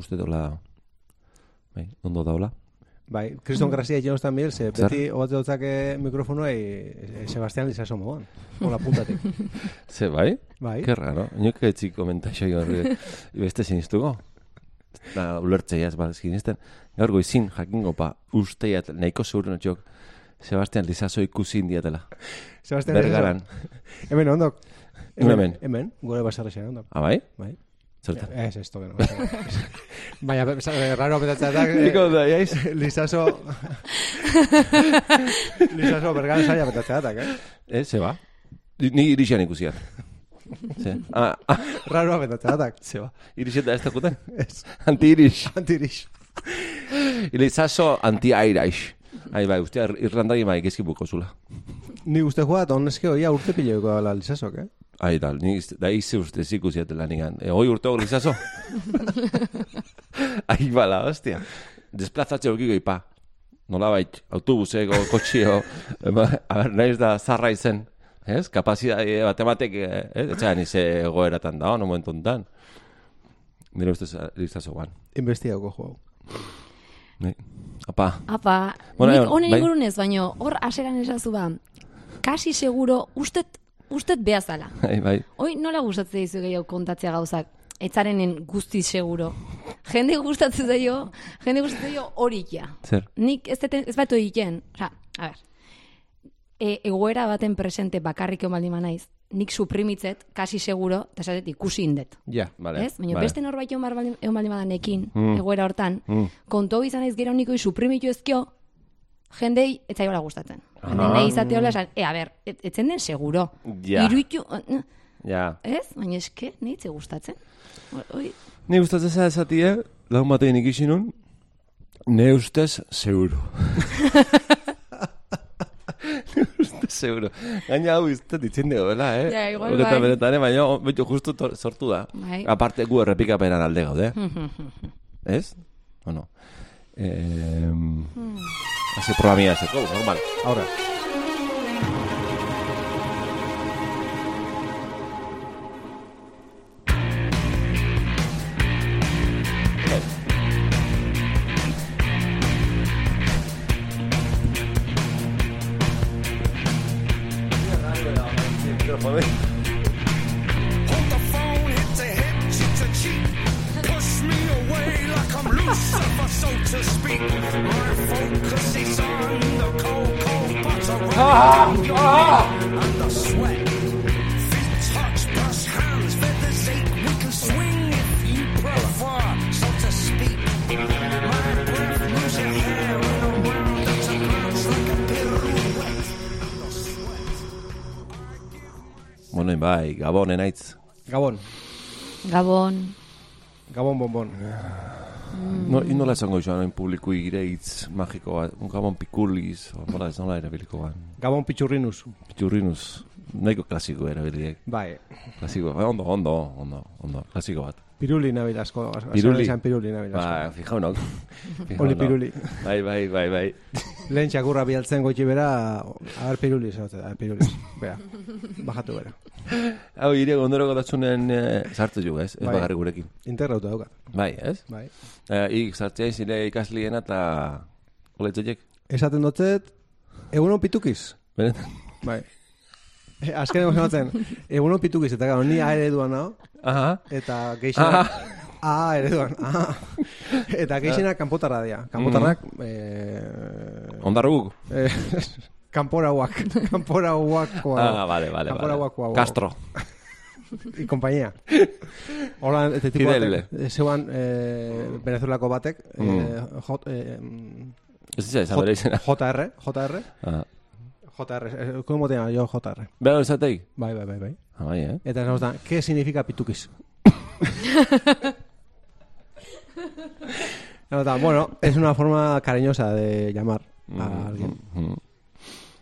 uste dola, bai, ondo daula. Bai, Kriston Grazia egin oztan bil, ze beti obat dutzake mikrofonoa e, Sebastian Lizaso moan. Hola, puntatik. Ze, bai? Bai. Qué raro. Nik etzik komentaxo horri beste sinistuko. Da, ulertzea ez bat sinisten. Gaur goizin jakingo pa usteiat nahiko seguro notxok Sebastian Lizaso ikusi indiatela. Sebastian Bergaran. Lizaso. Hemen, ondok. Hemen. Hemen, gure basarrexean, ondok. Ah, bai? Bai. Zertan. Ez, ez, toque, no. Baina, raro apetatzea da... Niko da, jaiz? Lizaso... Lizaso bergan saia apetatzea da, eh? Eh, ze ba? Ni irixan ikusiat. Ze. Ah, ah, Raro apetatzea da. ze ba? Irixet da ez dakuten? Ez, Anti-irix. antirix. Ilizaso anti-airaix. Ai, bai, ustea Irlandari gezki buko zula. Ni uste joa, eta honeske oia urte pileuko dela Lizasok, eh? Ai, tal, ni iz- da izi uste zikusiat lanigan. E, hoi urtego lizazo? Ai, bala, hostia. Desplazatze horkiko ipa. Nola bait, autobuseko, kotxio, ema, a ber, nahiz da zarra izen. Ez? Kapazidade bat ematek, eh, ez? Etxean ize goeratan da, no momentu ontan. Nire ustez lizazo guan. Investigako joa. Bai. Apa, Apa, Bueno, nik honen bai. ingurunez, baino, hor aseran esazu ba, kasi seguro, ustet, ustet behazala. bai, bai. Hoi nola gustatzen dizu gehiago kontatzea gauzak? Etzarenen guzti seguro. Jende gustatzen zaio, jende gustatzen zaio horik ja. Zer? Nik ez, deten, ez batu egiten, oza, a ber, e, egoera baten presente bakarrik egon baldin naiz, nik suprimitzet, kasi seguro, eta esatet ikusi indet. Ja, vale. Ez? Baina vale. beste norbait egon bar baldin egon badanekin, Mm. egoera hortan, Mm. kontu izan naiz gero nikoi suprimitu ezkio, jendei ez zaiola gustatzen. Jende Ah. nahi izate hola esan, e, a ber, et, etzen den seguro. Ja. Iruitu, eh, Ja. ez? Baina eske, nahi itze gustatzen. Oi, Ni gustatzen zara esatie, lagun batean ikisi nun, ne ustez seguro. seguro. Gaina hau izte ditzen dugu, bela, eh? Ja, igual Horretan bai. benetan, eh? baina betu justu tor- sortu da. Bai. Aparte gu errepikapenan alde gaude. Ez? O no? Eh, Hasi programia zeko, normal. Ahora. Gabon, enaitz. Gabon. Gabon, Gabon bonbon. No, inola esango joan, oin publiku ire hitz magiko bat, un Gabon pikuliz, o nola ez nola erabiliko ban. Gabon pitxurrinuz. Piturrinuz, nahiko klasiko erabiliek. Bai. Klasiko, bai, ondo, ondo, ondo, ondo, klasiko bat. Piruli nabil asko. Piruli? Esan piruli nabil asko. Ba, fijaunok. Oli piruli. Bai, bai, bai, bai. Lehen txakurra bialtzen goiti bera, agar piruli, zaute, a piruli. Bera, bajatu bera. Hau, ire gondoroko datzunen eh, sartu ju, ez? Ez Bai. bakarrik gurekin. Integrauta daukat. Bai, ez? Bai. Eh, ik sartzea zile ikasliena eta oletzeiek. Esaten dutzet, egunon pitukiz. Benetan. Bai. E, azken egon ematen, egunon pitukiz, eta gano, ni A ereduan nao, Aha. eta geixenak, Aha. A ereduan, A. Eta geixenak kanpotarra dira. Kanpotarrak, Mm. eh, Ondarruguk. eh, kanporauak, kanporauakoa. Ah, vale, vale, Kanporauakoa. vale. Castro. y compañía. Hola, este tipo Fidel. batek, eh, zeuan eh, Venezuelako batek, eh, Mm. Eh, mm, Ez dira, izan J- bere izena. JR, JR, Ah. JR, eh, ¿cómo te llamas? Yo JR. Bera esatei? Bai, bai, bai, bai. Ah, bai, eh? Eta esan da, ¿qué significa pituquis? No, ta, bueno, es una forma cariñosa de llamar a alguien. Mm, mm.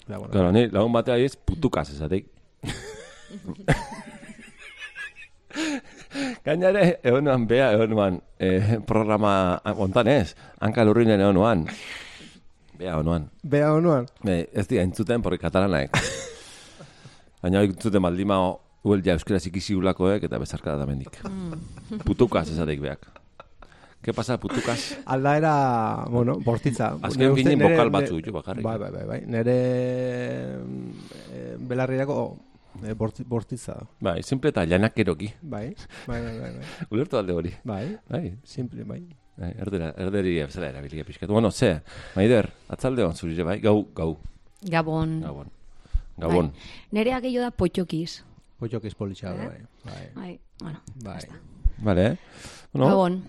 Da, bueno. Claro, ni lagun batea ez putukaz esateik. Gainare, egon nuan, bea, egon nuan, eh, programa, ontan ez, hanka lurrinen egon nuan. Bea, egon nuan. Bea honuan. Be, ez dira entzuten, porque katalanaek. Baina entzuten baldima, huel ja euskera ikisi ulakoek eta bezarkada da mendik. Putukaz esateik beak. Ke pasa putukas? Aldaera, bueno, bortitza. Azken nire- bokal batzu ditu bakarrik. Bai, bai, bai, bai. Nere e, belarriako e, borti, bortitza. Bai, simple eta llanakeroki. Bai, bai, bai, bai, bai. Ulertu alde hori. Bai, Bai, simple, bai. Bai erdera, erderi bezala erabilia pixkatu. Bueno, ze, Maider, atzalde hon zurire bai, gau, gau, Gabon. gabon. Gabon. Bai. Nerea gehiago da potxokiz. Potxokiz politxa, Eh? bai. Bai, Bai, bueno, bai. Vale, eh? Bueno, Gabon.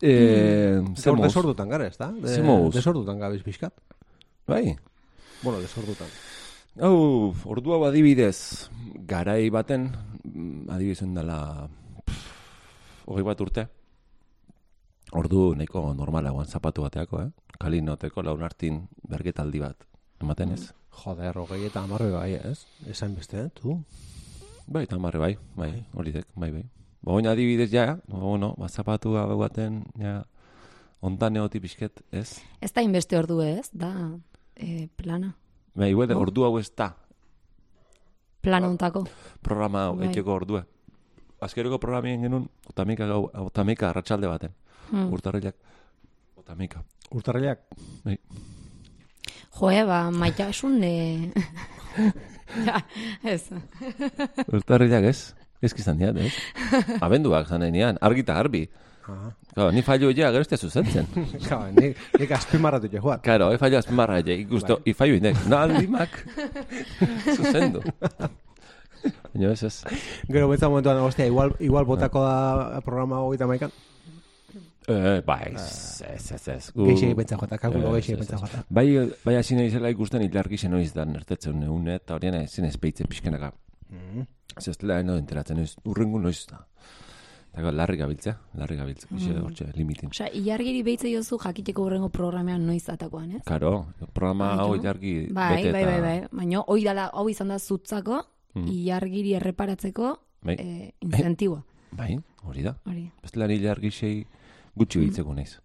eh, Gaur moz? desordutan gara, ez da? De- Ze moduz? Desordutan gabiz pixkat. Bai. Bueno, desordutan. Hau, ordu hau adibidez, garai baten, mm, adibizen dela, pff, hogei bat urte, ordu nahiko normalagoan zapatu bateako, eh? Kalinoteko launartin bergetaldi bat, ematen ez? Joder, hogei eta amarre bai, ez? Esan beste, tu? Bai, eta marre bai, bai, hori dek, bai, bai. Ba, oin adibidez ja, ba, bueno, ba, zapatu baten, ja, ontan egotik pixket, ez? Ez da inbeste ordu ez, da eh, plana. Ba, igual, ordu hau ez da, Plana ontako. programa hau, Bai. etxeko ordua. Azkeroko programien genuen, otamika, gau, otamika arratsalde baten. Hmm. Urtarrilak, otamika. Urtarriak? Bai. Joe, ba, maitasun... Eh... ja, ez. Urtarrilak ez? Ez kizan diat, ez? Abenduak zan nian, argita garbi. Ah. Claro, ni fallo ja, gero ez zuzentzen. Claro, nik, nik azpimarratu jo, joat. Claro, he fallo azpimarra ja, ikusto, Bai. i fallo indek. No, aldimak. Zuzendu. Baina ez ez. Gero betza momentuan, hostia, igual, igual botako da programa hogeita maikan. Eh, bai, ez, ez, ez, ez. Gu- Geixi pentsa jota, kalkulo ez, pentsa ez. jota. Bai, bai hasi nahi zela ikusten ilargi zen noiz da nertetzen neune, eta horien ezin ezpeitzen pixkenaka. Mm. Ez ez dela no enteratzen noiz, urrengu noiz da. Eta gau, larri gabiltzea, larri gabiltzea, mm. hortxe, limitin. Osea, ilargiri behitze jozu jakiteko urrengo programean noiz atakoan, ez? Karo, programa hau ilargi Bai, bete bai, eta... bai, bai. Baina hoi dala, hau izan da zutzako, Mhm. ilargiri erreparatzeko Bai. eh, incentiboa. Bai, hori da. Hori. Bestela ni ilargi sei gutxi behitzeko naiz.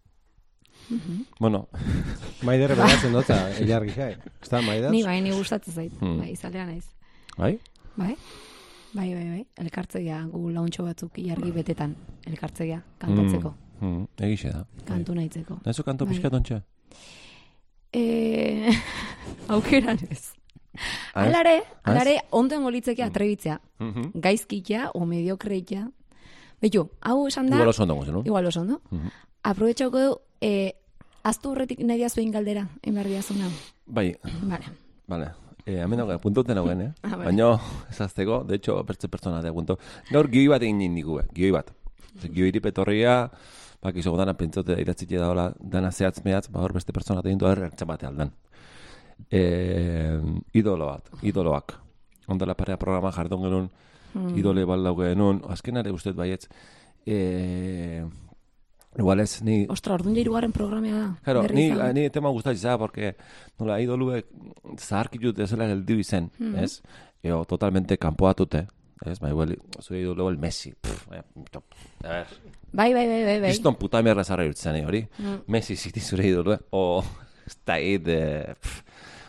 Mhm. Bueno, Maider beratzen dota, ilargi xai. Ez da, Maider? Ni bai, ni gustatzen zait. Hmm. Bai, izalea naiz. bai? Bai? Bai, bai, bai. Elkartzegia gu launtxo batzuk ilargi betetan. Elkartzegia kantatzeko, Mm, mm, egixe da. kantu nahitzeko. Naizu kanto Bai. pixkat ontxe? Eh, aukeran ez. Ah, ez? Alare, Ah, alare, onden golitzeke atrebitzea. Mhm. Gaizkitia o mediokreitia. Betu, hau esan da... Igual oso ondo zen, Igual oso ondo. Mhm. Aprobetxauko du, eh, aztu horretik nahi diazuen galdera, enbar diazuna. Bai, Vale. Vale. Eh, hemen hau, puntuten hauen, eh? Ah, vale. Baina, ez azteko, de hecho, bertze pertsona de punto. Gaur gioi bat egin indigu, eh? Gioi bat. Gioi petorria, bak izo dana pentsote da idatzite da hola, dana zehatz mehatz, ba hor beste pertsona egin du erretzen bate aldan. Eh, idolo bat, idoloak. Ondela parea programa jardun genuen, Hmm. idole baldau genuen, azken ere ustez baietz, eh, igual ez, ni Ostra, orduan ja hirugarren programea da. Claro, ni, izan. ni tema gustatzen za, porque nola idoluek zaharkitut ez dela geldiu izen, Mhm. ez? Eo, totalmente kanpoatute, ez? Ba, igual, zure idolo el Messi. Pff, eh, a ver, Bai, bai, bai, bai, bai. Kriston puta merda zarra jutzen, eh, hori? Mm. Messi ziti zure idolo, eh? O, ez da id, eh, pff,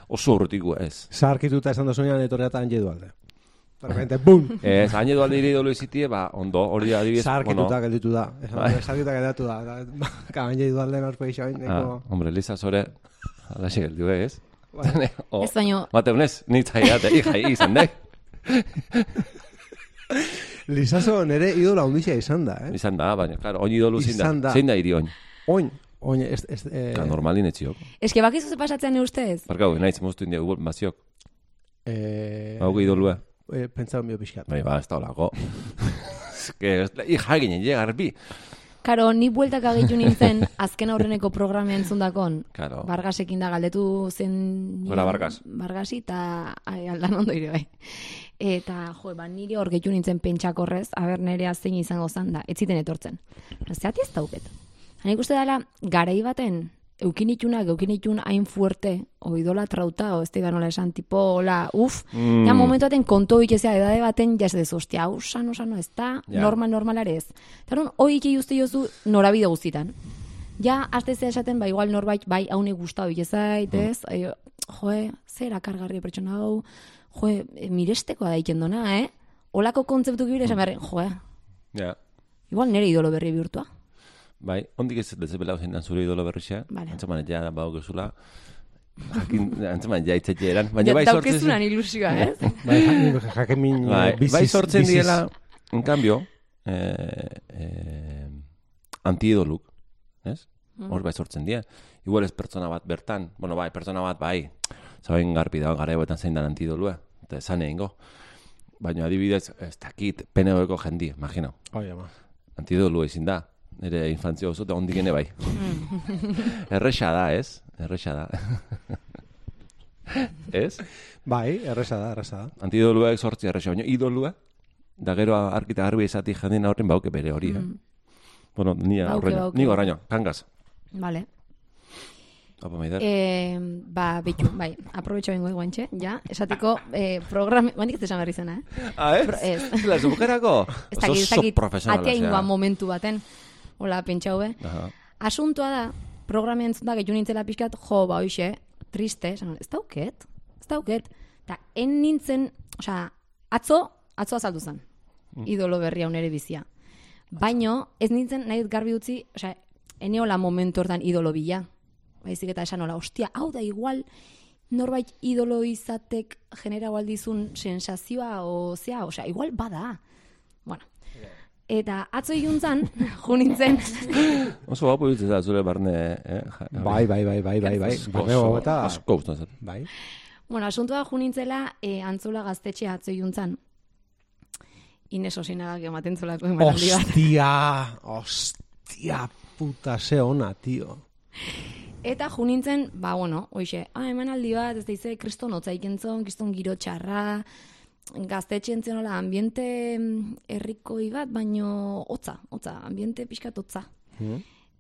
oso urrutiko ez. Zaharkituta esan dozunean etorrea eta hanje dualde. De repente, bum! Ez, haine duan nire idolo izitie, ba, ondo, hori adibidez, Zaharkituta gelditu da. Bai. Zaharkituta geldatu da. Ka, hanje dualde norpeixo. ah, Neko... hombre, Lisa zore, alaxe geldiu, eh, ez? Bai. o, Ez baino, Mate honez, nintzai ate, jai izan dek. Lizazo nere idola ondizia izan da, eh? Izan da, baina, claro, oin idolu zein da. Izan da. Zein da iri oin. Oin, oin, ez, ez, eh, Ka normalin etxiok. eske bakizu ze pasatzen ne ustez? Barkau, naiz moztu india gubol maziok. eh, Hau idolua. Eh, pentsau mio pixkat. Bai, ba, ez da olako. Que, ija ginen, je, garbi. Karo, ni bueltak agitu nintzen azken aurreneko programea entzundakon. Claro. Bargasekin da galdetu zen... Gora Bargas. Bargasi eta aldan ondo ire bai. Eta, jo, ba, nire hor gehiu nintzen pentsakorrez, aber nerea zein izango zan da, ez ziten etortzen. Zeati ez dauket. Hanik uste dela, garai baten, eukinitunak, eukinitun hain fuerte, o trauta, o ez da nola esan, tipo, hola, uf, Mm. ja momentu baten konto ikizea edade baten, ja ez dezu, ostia, hau sano, sano, ez da, Ja. normal, normalare ez. Hori, hoi iki uste jozu norabide guztitan. Ja, azte zea esaten, ba, igual norbait, bai, haune gustau ikizait, ez? Mm. joe, zer akargarri pertsona hau, joe, e, mirestekoa daiken dona, eh? Olako kontzeptu gibire esan beharren, joe, Ja. igual nire idolo berri bihurtua. Bai, ondik ez dezebela zein dan zure idolo berrixa. Vale. Antzaman ja bau gezula. Jakin, antzaman ja itzetxe eran. Baina bai sortzen... Daukezunan ilusioa, ez? Bai, ja- jakemin eh, Bai, biziz, bai sortzen biziz. diela, en cambio, eh, eh, antiidoluk, ez? Hor bai sortzen die. Igual ez pertsona bat bertan, bueno, bai, pertsona bat bai, zabain garbi da, gara zein dan antidolua, eta esan egingo. Baina adibidez, ez dakit, PNV-ko jendi, imagino. Oi, ama. Antidolua izin da, nire infantzia oso, eta ondik ene bai. Erresa da, ez? Erresa da. ez? Bai, erresa da, erresa da. Antidoluak sortzi erresa, baina idolua, da gero arkita garbi esati jendien horren bauke bere hori, eh? Bueno, ni horreño, ni horreño, kangaz. Vale. Opa, maider. Eh, ba, bitu, bai, aprobetxo bengo guantxe, ja, esatiko, eh, programa, guandik ez esan berri zena, eh? ah, ez? pro- ez. La zubukerako? Ez dakit, ez dakit, atea ingoan momentu baten, hola, pentsau, be. Aha. Asuntoa da, programen entzun da, gehiu nintzela pixkat, jo, ba, hoxe, triste, esan, ez dauket, ez dauket. Eta, en nintzen, osea, atzo, atzo azaldu zen, idolo berria unere bizia. Baino, ez nintzen nahi garbi utzi, osea, eneola momentu hortan idolo bila. Baizik eta esan hola, ostia, hau da igual, norbait idolo izatek genera aldizun sensazioa, o zea, osea, igual bada. Eta atzo iluntzan, jo nintzen, Oso guapo ditzen da zure barne, eh? Ja, Bai, bai, bai, bai, bai, bai. Oso, eta... asko zait. Bai. Bueno, asuntua jo nintzela e, antzola gaztetxe atzo iluntzan. Ines osinagak ematen zolako emanaldi bat. Ostia, ostia, puta, ze ona, tio. Eta jo nintzen, ba, bueno, hoxe, ah, emanaldi bat, ez da ize, kriston hotza ikentzon, kriston giro txarra, gaztetxe entzen hola, ambiente mm, herrikoi bat, baino hotza, hotza, ambiente pixkat hotza.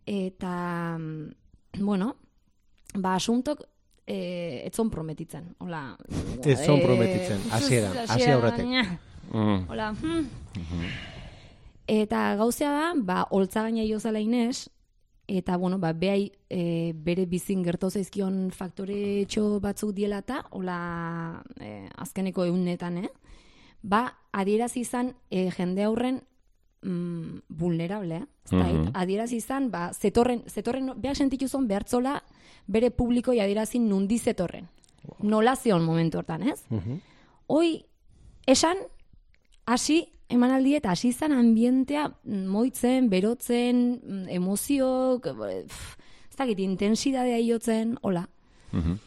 Eta, mm, bueno, ba, asuntok, e, etzon prometitzen, hola. Ez zon eh, prometitzen, hasieran, hasi aurretik. nya. Mm. Hola. hmm. Eta gauzea da, ba, holtza gaina iozala Ines, eta, bueno, ba, behai e, bere bizin gerto zaizkion faktore txo batzuk diela eta, hola, e, azkeneko egunetan, eh? Ba, adierazi izan e, jende aurren mm, vulnerable, eh? Mhm. Adierazi izan, ba, zetorren, zetorren, behar sentitu zon behartzola bere publikoi adierazi nundi zetorren. Nola zion momentu hortan, ez? Hoi, esan, hasi emanaldi eta hasi izan ambientea mm, moitzen, berotzen, mm, emozioak, eh, pff, ez dakit, intensidadea iotzen, hola. Mhm.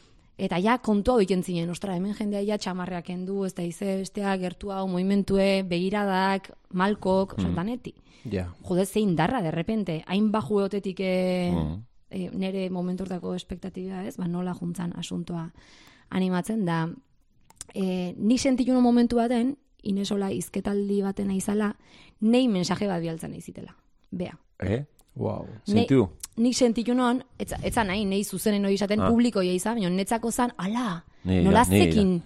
Eta ja kontua oiken zinen, ostra, hemen jendea ja txamarreak endu, ez da ize bestea, gertu hau, moimentue, begiradak, malkok, mm. daneti. Ja. Jode, zein darra, de repente, hain baju eotetik e, Mhm. e, nere momentortako espektatiba ez, ba, nola juntzan asuntoa animatzen da. E, ni sentitu momentu baten, Inesola izketaldi baten aizala, nei mensaje bat bialtzen aizitela. Bea. Eh? Wow. Sentiu? Nik sentitu noan, etza, etza nahi, nei zuzenen hori izaten Ah. publiko izan, baina netzako zan, ala, nola zekin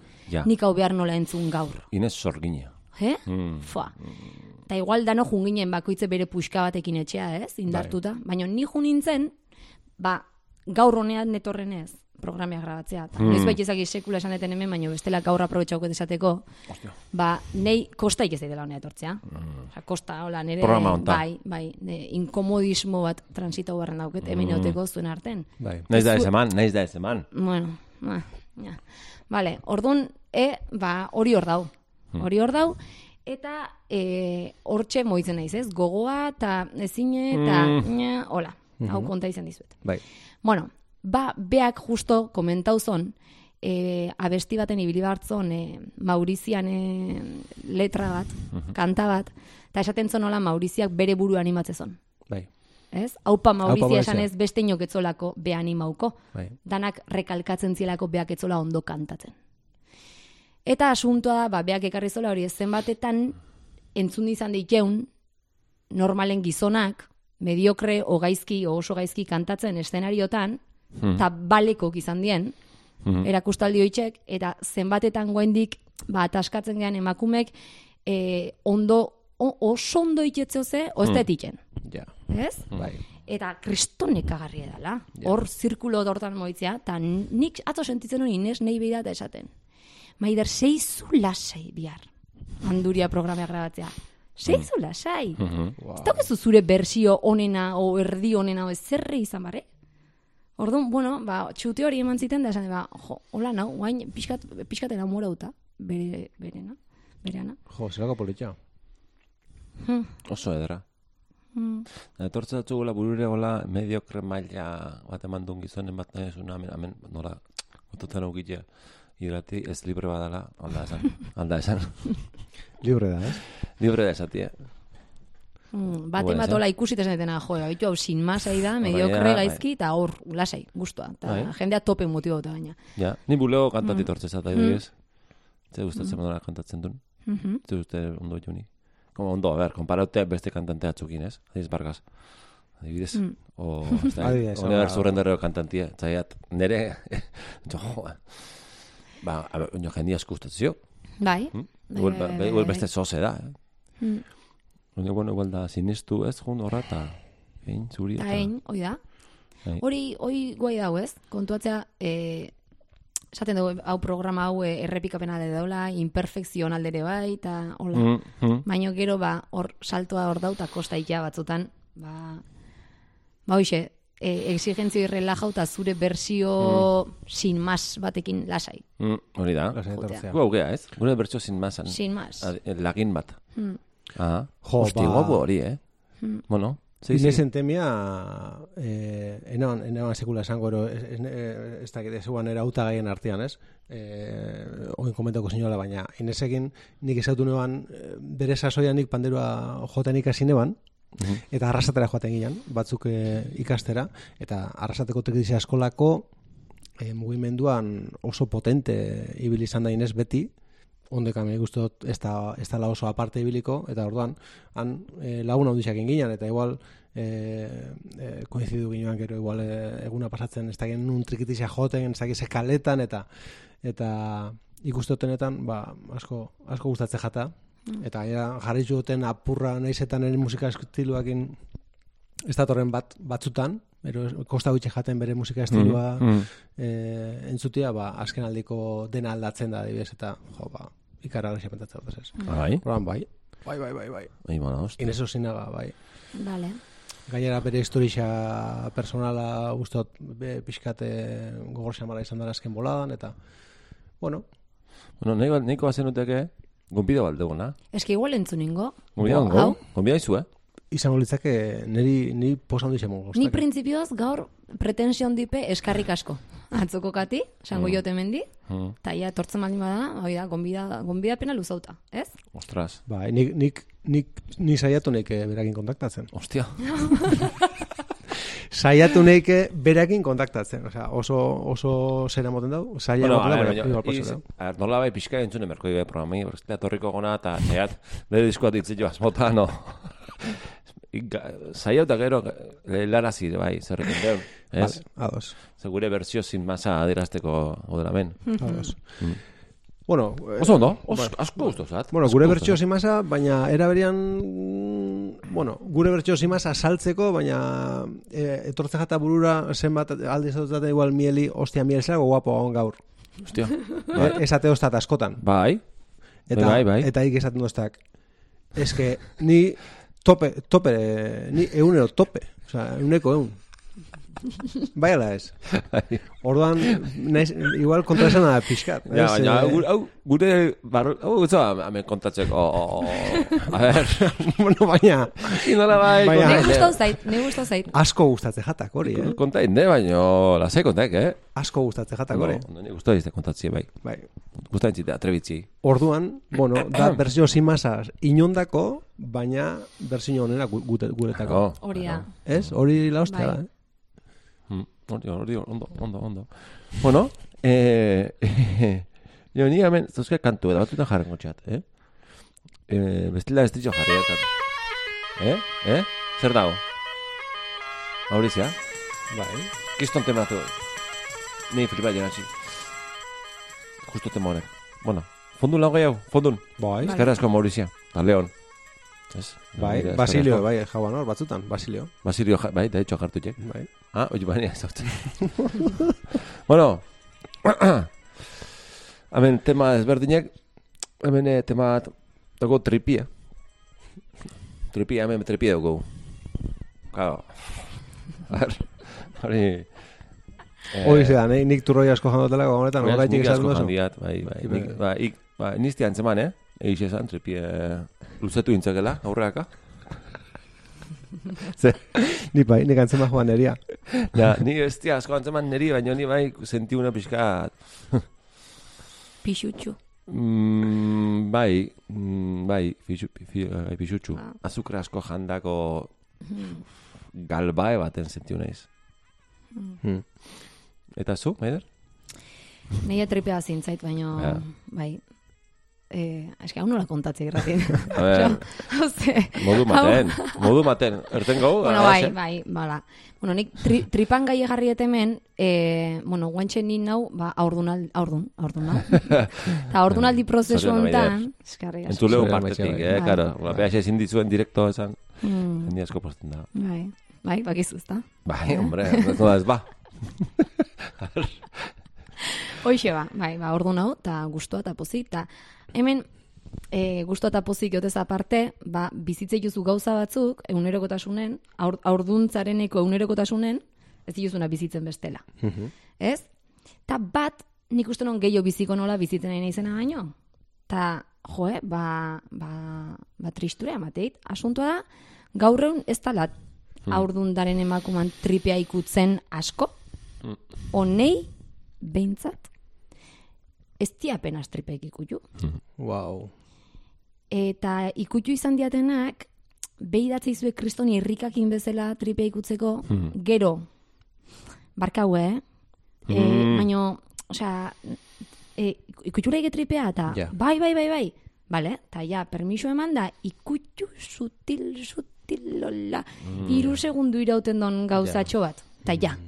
nik hau behar nola entzun gaur. Inez sorgina. He? Mm. Fua. Eta igual dano junginen bakoitze bere puxka batekin etxea, ez? Indartuta. Bai. Baina ni ju nintzen, ba, gaur honean netorren ez, programea grabatzea. Mm. Noiz bait ezak sekula esan deten hemen, baina bestela gaur aprobetxauko esateko, ba, nei kostaik ez dela honea etortzea. Mm. Osea, kosta, hola, hontan. bai, bai, ne, inkomodismo bat transitau barren dauket, hemen eoteko zuen arten. Bai. Naiz da ez eman, naiz da ez eman. Bueno, ba, ja. Vale, ordun e, ba, hori hor dau. Hori hor dau, eta e, hortxe moitzen naiz, ez? Gogoa, eta ezine, eta Mm. mm. hola, hau konta izan dizuet. Bai. Bueno, ba, beak justo komentau zon, e, abesti baten ibili bartzon e, Maurizian e, letra bat, kanta bat, eta esaten zon hola Mauriziak bere buru animatze zon. Bai. Ez? Aupa Maurizia esan ez beste inok etzolako be animauko. Bai. Danak rekalkatzen zielako beak etzola ondo kantatzen. Eta asuntoa da, ba, beak ekarri zola hori zenbatetan entzun izan diteun normalen gizonak, mediokre o gaizki o oso gaizki kantatzen eszenariotan, eta balekok izan dien, erakustaldi hoitzek, eta zenbatetan goendik, ba, ataskatzen gean emakumek, e, ondo, o, oso ondo itetzeo ze, o ez da etiken. Ja. Ez? Bai. Eta kristonek agarri edala. Hor zirkulo dortan moitzea, eta nik atzo sentitzen hori Ines nahi behira eta esaten. Maider, seizu lasai bihar. Anduria programea grabatzea. Seizu lasai. Mhm. Ez daukazu zure bersio onena o erdi onena o zerre izan barre. Orduan, bueno, ba, txute hori eman ziten da esan, ba, jo, hola nau, guain pixkat, pixkat enamorauta, bere, berena, bereana. Jo, zelako politxa. Oso edera. Mm. Etortza zatzugula burure gola mediokre maila bat eman duen gizonen bat nahi esuna, hemen, hemen nola, ototan augitea, irati ez libre badala, alda esan, alda esan. Libre da, ez? libre da esatia. Mm, bat ematola ikusit esan detena, jo, abitu hau sin masai da, mediokre bai. gaizki, eta hor, lasai, guztua. Eta Bai. jendea tope motibauta baina. Ja, ni bulego kantati Mm. tortze zata adibidez. Ze gustatzen nola kantatzen duen. Mhm. Ze uste ondo juni. Como ondo, a ver, komparaute beste kantante atzukin, ez? Adiz Vargas. Adibidez. Mm. O, Univer ba- Surrenderreo kantantia. Zaiat, nere, jo, ba, a ber, jendia asko gustatzio. Bai. Mm? Bai, bai, ba- bai, bai, igual bai. beste zoze da, eh? Mm. Oino, bueno, igual da, sinistu ez jun horra, eta egin zuri. Eta hein, hoi da. Bai. Hori, hoi guai dau ez, kontuatzea, e, esaten dugu, hau programa hau e, errepikapena de daula, imperfekzion aldere bai, eta hola. Mm, mm. Baina gero, ba, hor saltoa hor dau, eta kosta ikia batzutan, ba, ba hoxe, e, exigentzio irrelajau eta zure bersio sin mas batekin lasai. Mm, hori da. Lasai etortzea. Gu augea, ez? Gure bertso sin masan. Sin mas. Lagin bat. Mm. Ah, Jo, Hosti, ba- guapo hori, eh? Mm. Bueno, sí, sí. Temia, eh, enaban, enaban sekula esango, ero, ez, ez, ez, ez dakit, ez eguan erauta gaien artean, ez? Eh, oin komentako ziniola, baina Inesekin nik esautu neban, eh, bere sasoian nik panderoa joten ikasi neban, Mhm. eta arrasatera joaten ginen, batzuk eh, ikastera, eta arrasateko teknizia eskolako eh, mugimenduan oso potente ibili izan da Ines beti, ondeka nik uste dut ez da, ez dala oso aparte ibiliko, eta orduan, han e, lagun handiak ginen, eta igual e, e, koincidu ginoan gero igual e, eguna pasatzen ez dakien nun trikitizia joten, ez dakien kaletan, eta eta ikustotenetan, ba, asko, asko gustatzen jata, eta gainera jarraitu duten apurra naizetan ere musika estiluakin ez datorren bat batzutan, ero kosta gutxi jaten bere musika estilua Mm, mm. eh, entzutia, ba, azken aldiko dena aldatzen da, adibidez, eta, jo, ba, ikara pentatzen dut, ez. Bai, Horan, bai. Bai, bai, bai, bai. bai, bueno, hosti. Ineso zinaga, bai. Vale. Gainera bere historia personala gustot be, pixkate gogor xamara izan dara azken boladan, eta, bueno, Bueno, nahiko, nahiko bazen uteke, gonbide baldeguna. Eski igual entzuningo. Gonbide Hau? gongo, gonbide izu, eh? izango litzake niri, ni posa handi xemo Ni printzipioz gaur pretension dipe eskarrik asko. Atzoko kati, esango jote mendi, Mm. eta ia etortzen baldin bada, hoi da, gonbida, gonbida pena luzauta, ez? Ostras. Bai, nik, nik, nik, ni saiatu neike berakin kontaktatzen. Ostia. Saiatu neike berakin kontaktatzen. Osea, oso, oso zera moten dau, saia Bueno, moten dau, a ver, nola bai pixka entzune merko ibe programai, borrestea torriko gona, eta zaiat, bere diskoa ditzio asmota, no. Zaila eta gero, lehilarazi, bai, zer egin deu, ez? Vale, ados. Ze gure bertsio sin masa adierazteko odelamen. ados. Mm. Bueno, eh, Oso ondo, os, Bueno. asko gustozat. Bueno, gure bertxio zimasa, baina era berian, mm, bueno, gure bertxio zimasa saltzeko, baina e, etortze jata burura zenbat aldiz dut igual mieli, ostia miel zelago guapo on gaur. Ostia. Bai. Esate ostat askotan. Bai, Eta, Bai, bai. eta ik esaten doztak. Ez que ni tope, tope, ni eunero tope. O sea, euneko eun. Bai ala ez. Orduan, naiz, igual kontra esan da pixkat. Ja, baina, eh, gure, hau, gure, barro, hau, ez da, hemen kontatzeko, oh, a ver, bueno, baina, inola bai, Baina- Ne gustau zait, ne gustau zait. asko gustatzen jatak hori, eh? Konta inde, baina, lasai kontak, eh? Asko gustatzen jatak hori. No, ni guztua izte kontatzi, bai. Bai. Guztua entzite, atrebitzi. Orduan, bueno, da berzio zimazaz inondako, baina berzio honera gu- guretako. Oh, Hori da. Ez? Hori laustea Bai. da, eh? Hori, hori, ondo, ondo, ondo. Bueno, eh, jo, ni hemen, zauzke kantu edo batutan jarrengo txat, eh? Eh, bestela ez ditxo jarri, eh. Eh? Eh? Zer dago? Maurizia? Bai. Kiston tematu. Ni flipa jenatzi. Justo tema honek. Bueno, fondun lau gehiago, fondun. Bai. Eskerra asko Maurizia. Ta Leon. Ez? Bai, Basilio, bai, jauan hor, batzutan, Basilio. Basilio, bai, de hecho, jartu txek. Bai. Ah, oye, baina ez dut. bueno, hemen tema ezberdinek, hemen eh, tema dago tripia. tripia hemen tripia dugu. Claro. Hori... eh, Hori zean, eh? nik turroi asko jandotela, honetan, horretik esan duzu. jandiat, bai, bai. Bai. Nik, ba, ik, ba, nizti antzeman, eh? Egiz esan, tripie luzetu intzakela, aurreaka. Ze, Ni bai, nik antzema joan eria. ja, ni ez dia asko antzeman niri, baina ni bai sentiuna pixka, Pixutxu. mm, bai, mm, bai, fixu, fi, bai, pixutxu. Ah. Azukra asko jandako galbae baten sentiu naiz. Hmm. Eta zu, Maider? Neia tripea zintzait, baina, Ja. bai, eh, eski hau nola kontatzea irratien. A ver, Hauze, modu maten, modu maten. Erten gau? bueno, bai, bai, bala. Bueno, nik tri, tripan gai egarri hemen, eh, bueno, guantxe nin nau, ba, aurdun, aurdun, aurdun, nau. Eta aurdunaldi prozesu honetan, eskarri asko. Entzuleu partetik, eh, bai. karo. Bai. Ba, behaz ezin dizuen direkto esan, Mm, jende asko posten da. bai, bai, bakizu, ezta? Bai, hombre, ez da ez ba. Hoixe ba, bai, ba, ordu nau, eta gustua eta pozik, eta hemen e, gustua eta pozik jotez aparte, ba, bizitzei juzu gauza batzuk, egunerokotasunen, aur, aurduntzareneko egunerokotasunen, ez dituzuna bizitzen bestela. Ez? Ta bat, nik uste non gehiago biziko nola bizitzen nahi naizena baino. Ta, joe, ba, ba, ba tristura emateit. Asuntoa da, gaur egun ez tala aurdundaren emakuman tripea ikutzen asko, honei behintzat, ez di apenas tripeik ikutu. Wow. Eta ikutu izan diatenak, behidatze izue kristoni irrikakin bezala tripea ikutzeko, gero, barkau, eh? E, Mm. Baina, osea, e, ikutxura tripea, eta Ja. bai, bai, bai, bai, bale, eta ja, permiso eman da, ikutxu sutil, sutil, lola, iru segundu irauten don gauzatxo bat, eta ja.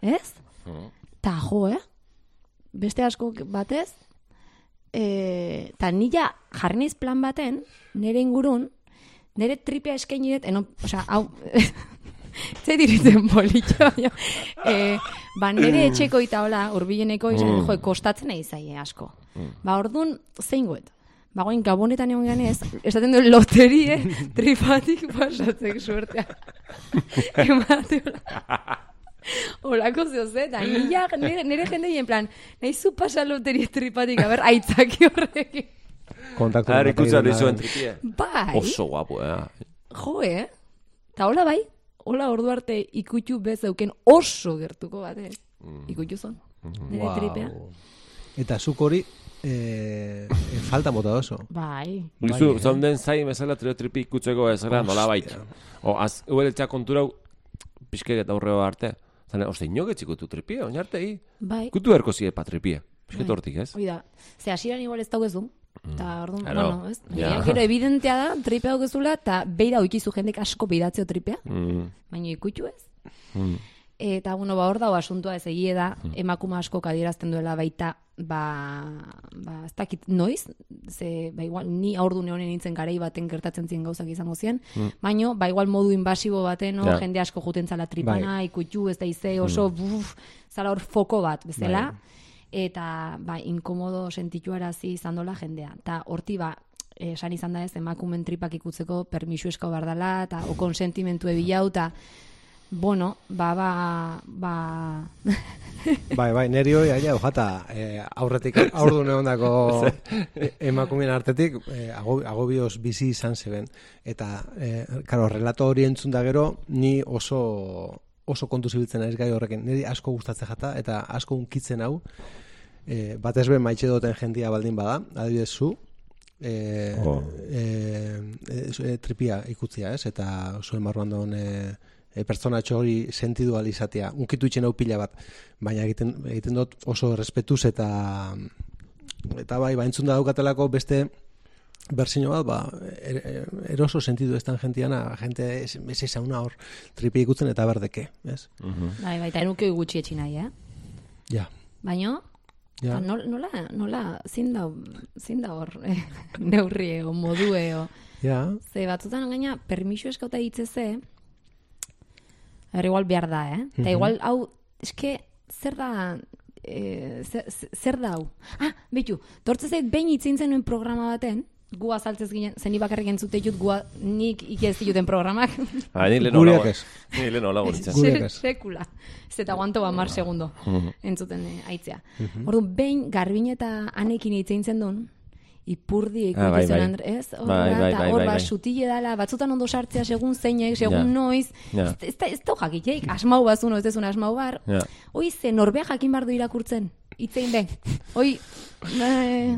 Ez? Ta jo, eh? Beste asko batez, e, ta nila jarri naiz plan baten, nire ingurun, nire tripea eskaini dut, eno, osea, hau, ze diritzen politxo, e, ba, nire etxeko eta hola, urbileneko, izan, jo, kostatzen nahi zaie asko. Ba, orduan, zein guet? Ba, goin, gabonetan egon ganez, esaten du loterie tripatik pasatzek suertea. Emate hola. Olako zeo ze, eta nila, nire, nire jende en plan, nahi zu pasa loterie tripatik, a ber, aitzaki horrekin. Kontaktu. Bat egiten da. dizuen tripie. Bai, Oso guapo, eh? jo, eh? Ta hola bai, hola ordu arte ikutu bezauken oso gertuko batez. Ikutu zon, nire Wow. tripea. Eta zuk hori, eh, eh, falta mota oso. Bai, Gizu, Bai, eh? zonden zain bezala trio tripi ikutzeko ezera nola bait. O, az, pixkek eta aurreo arte. Zane, oste, inogetz ikutu tripie, oin arte, hi. bai. Kutu erko zide pa tripie. Pixket Bai. hortik, ez? Hoi da, ze hasieran igual ez daukezu. Eta orduan, Claro. bueno, ez? Ja. Gero evidentea da, tripea daukezula, eta beira oikizu jendek asko beiratzeo tripea, Mm, baina ikutu ez. mm. Eta, bueno, ba, hor dago asuntua ez egie da, emakume asko adierazten duela baita, ba, ba, ez dakit noiz, ze, ba, igual, ni aurdune honen nintzen garei baten gertatzen ziren gauzak izango ziren, baino, ba, igual modu invasibo baten, no, Ja. jende asko juten zala tripana, ikutu, ez da ize, oso, buf, zala hor foko bat, bezala, eta, ba, inkomodo sentituarazi izan dola jendea. Ta, horti, ba, esan izan da ez, emakumen tripak ikutzeko permisu eskau bardala, eta o konsentimentu ebilau, eta, bueno, ba, ba, ba, Bai, bai, neri hori aia, ojata, eh, aurretik, aurdu neondako emakumeen artetik, ago- agobioz bizi izan zeben. Eta, eh, karo, relato hori entzun da gero, ni oso oso kontu zibiltzen naiz gai horrekin. Niri asko gustatzen jata, eta asko unkitzen hau, eh, batez be maitxe duten jendia baldin bada, adibidez zu, eh, Oh. eh, eh, zu- eh, tripia ikutzia, ez? Eta zuen barruan dagoen eh, e, pertsonatxo hori sentidu alizatea. Unkitu itxen hau pila bat, baina egiten, egiten dut oso respetuz eta eta bai, ba, entzun da daukatelako beste berzino bat, ba, er, er, eroso sentidu estan gentiana, gente ez, ez ezauna hor tripi ikutzen eta berdeke, ez? bai, bai, eta enuke gutxi etxi nahi, eh? Ja, Baina, ja. Ba, nol- nola, nola, zin da, zin da hor, eh, neurrie, o modue, o, Ja, ze batzutan gaina, permiso eskauta ditzeze, er, igual behar da, eh? Eta igual, hau, eske, zer da, eh, zer, zer da hau? Ah, bitu, tortze zait, behin itzintzen nuen programa baten, gu azaltzez ginen, zeni bakarrik entzute jut, gua nik ikez dituten programak. Ba, ni lehen olago- ez. Ni lehen. Gureak ez. Sekula. Ez eta guanto ba mar segundo entzuten eh, aitzea. Orduan, behin garbin eta anekin hitz egin zen duen, ipurdi Ah, bai, ikutzen bai. Andre, ez? Hor, Bai, bai, bai, hor bai, ba, bai. sutile dala, batzutan ondo sartzea segun zeinek, segun Ja. noiz, Ja. ez, ez, da- ez jakiteik, asmau bazuno, ez dezun asmau bar. Ja. Hoi ze, norbea jakin bardu irakurtzen, itzein be. Hoi, eh,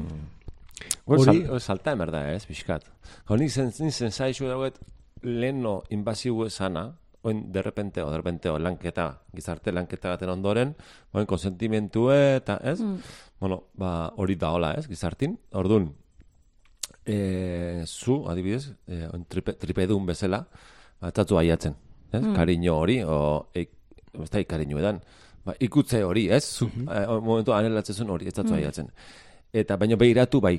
Hori Hori- sal, salta emer da, ez, pixkat. Hori zen, zen sensaizu dauet, leheno inbasiu esana, oin derrepente, o derrepente, o lanketa, gizarte lanketa baten ondoren, oin konsentimentue, eta, ez? Bueno, ba, hori da hola, ez, gizartin. Orduan, e, zu, adibidez, e, oin tripe, tripedun bezala, ba, etzatzu aiatzen, ez? Kariño hori, o, e, ez da kariño edan, ba, ikutze hori, ez? Zu, e, momentu anelatzezun hori, etzatzu aiatzen. Eta baino behiratu bai,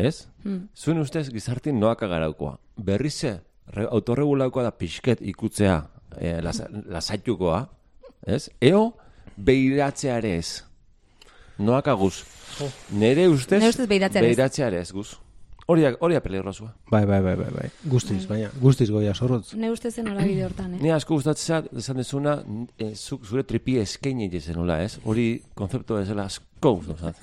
ez? Zuen ustez gizartin noak agaraukoa. Berrize, re, autorregulaukoa da pixket ikutzea e, lasa, lasaitukoa, ez? Eo, behiratzeare ez. Noak aguz. Nere ustez, Nere ustez behiratzeare ez. behiratzeare ez, guz. Hori, hori peligrosua. Bai, bai, bai, bai, bai. Guztiz, baina, guztiz goia zorrotz. ne uste zen hola bide hortan, eh? Ni asko gustatzea, esan dezuna, e, zuk zure tripi eskaini zenula, ez? Hori konzeptu bezala asko gustatzen.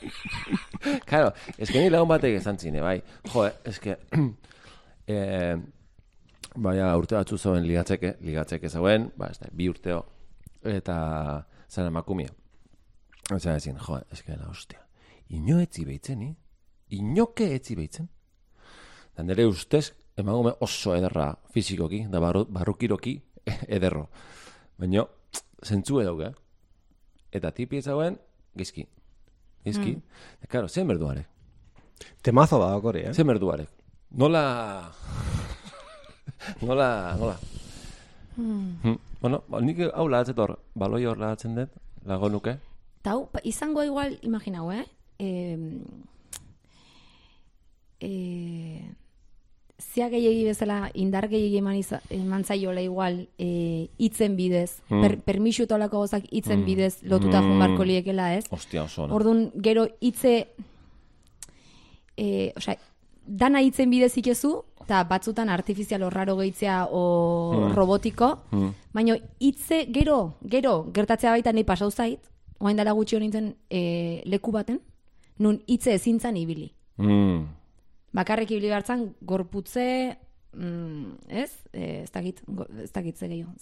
claro, eskaini lagun batek esan zine, bai. Jo, eske, eh, baina urte batzu zauen ligatzeke, ligatzeke zauen, ba, ez da, bi urteo, eta zan emakumia. Eta ezin, jo, eske, la hostia. Ino etzi behitzen, Inoke etzi behitzen. Da nire ustez, emagume oso ederra fizikoki, da barru, barrukiroki ederro. Baina, zentzu edauke. Eta tipi ez dagoen, gizki. Gizki. Mm. Karo, zen berduarek. Temazo bada hori, eh? Zen berduarek. Nola... nola... Nola... Hmm. Bueno, ba, nik hau lahatzen hor, baloi hor lahatzen dut, lago nuke. Eta hau, pa- izango igual, imaginau, eh? E, e, zia gehiagi bezala, indar gehiagi eman, iza, eman zaiola igual e, itzen bidez, Mm. per, permisu eta olako gozak itzen bidez lotuta Mm. barko liekela, ez? Ostia, oso. Orduan, gero hitze e, osea, dana hitzen bidez ikezu, eta batzutan artifizial horraro gehitzea o Mm. robotiko, baina hitze gero, gero, gertatzea baita nahi pasau zait, oain dela gutxi honintzen e, leku baten, nun hitze ezintzan ibili. Mm. Bakarrik ibili hartzan, gorputze, mm, ez? E, ez dakit, go- ez dakit zer gehiago.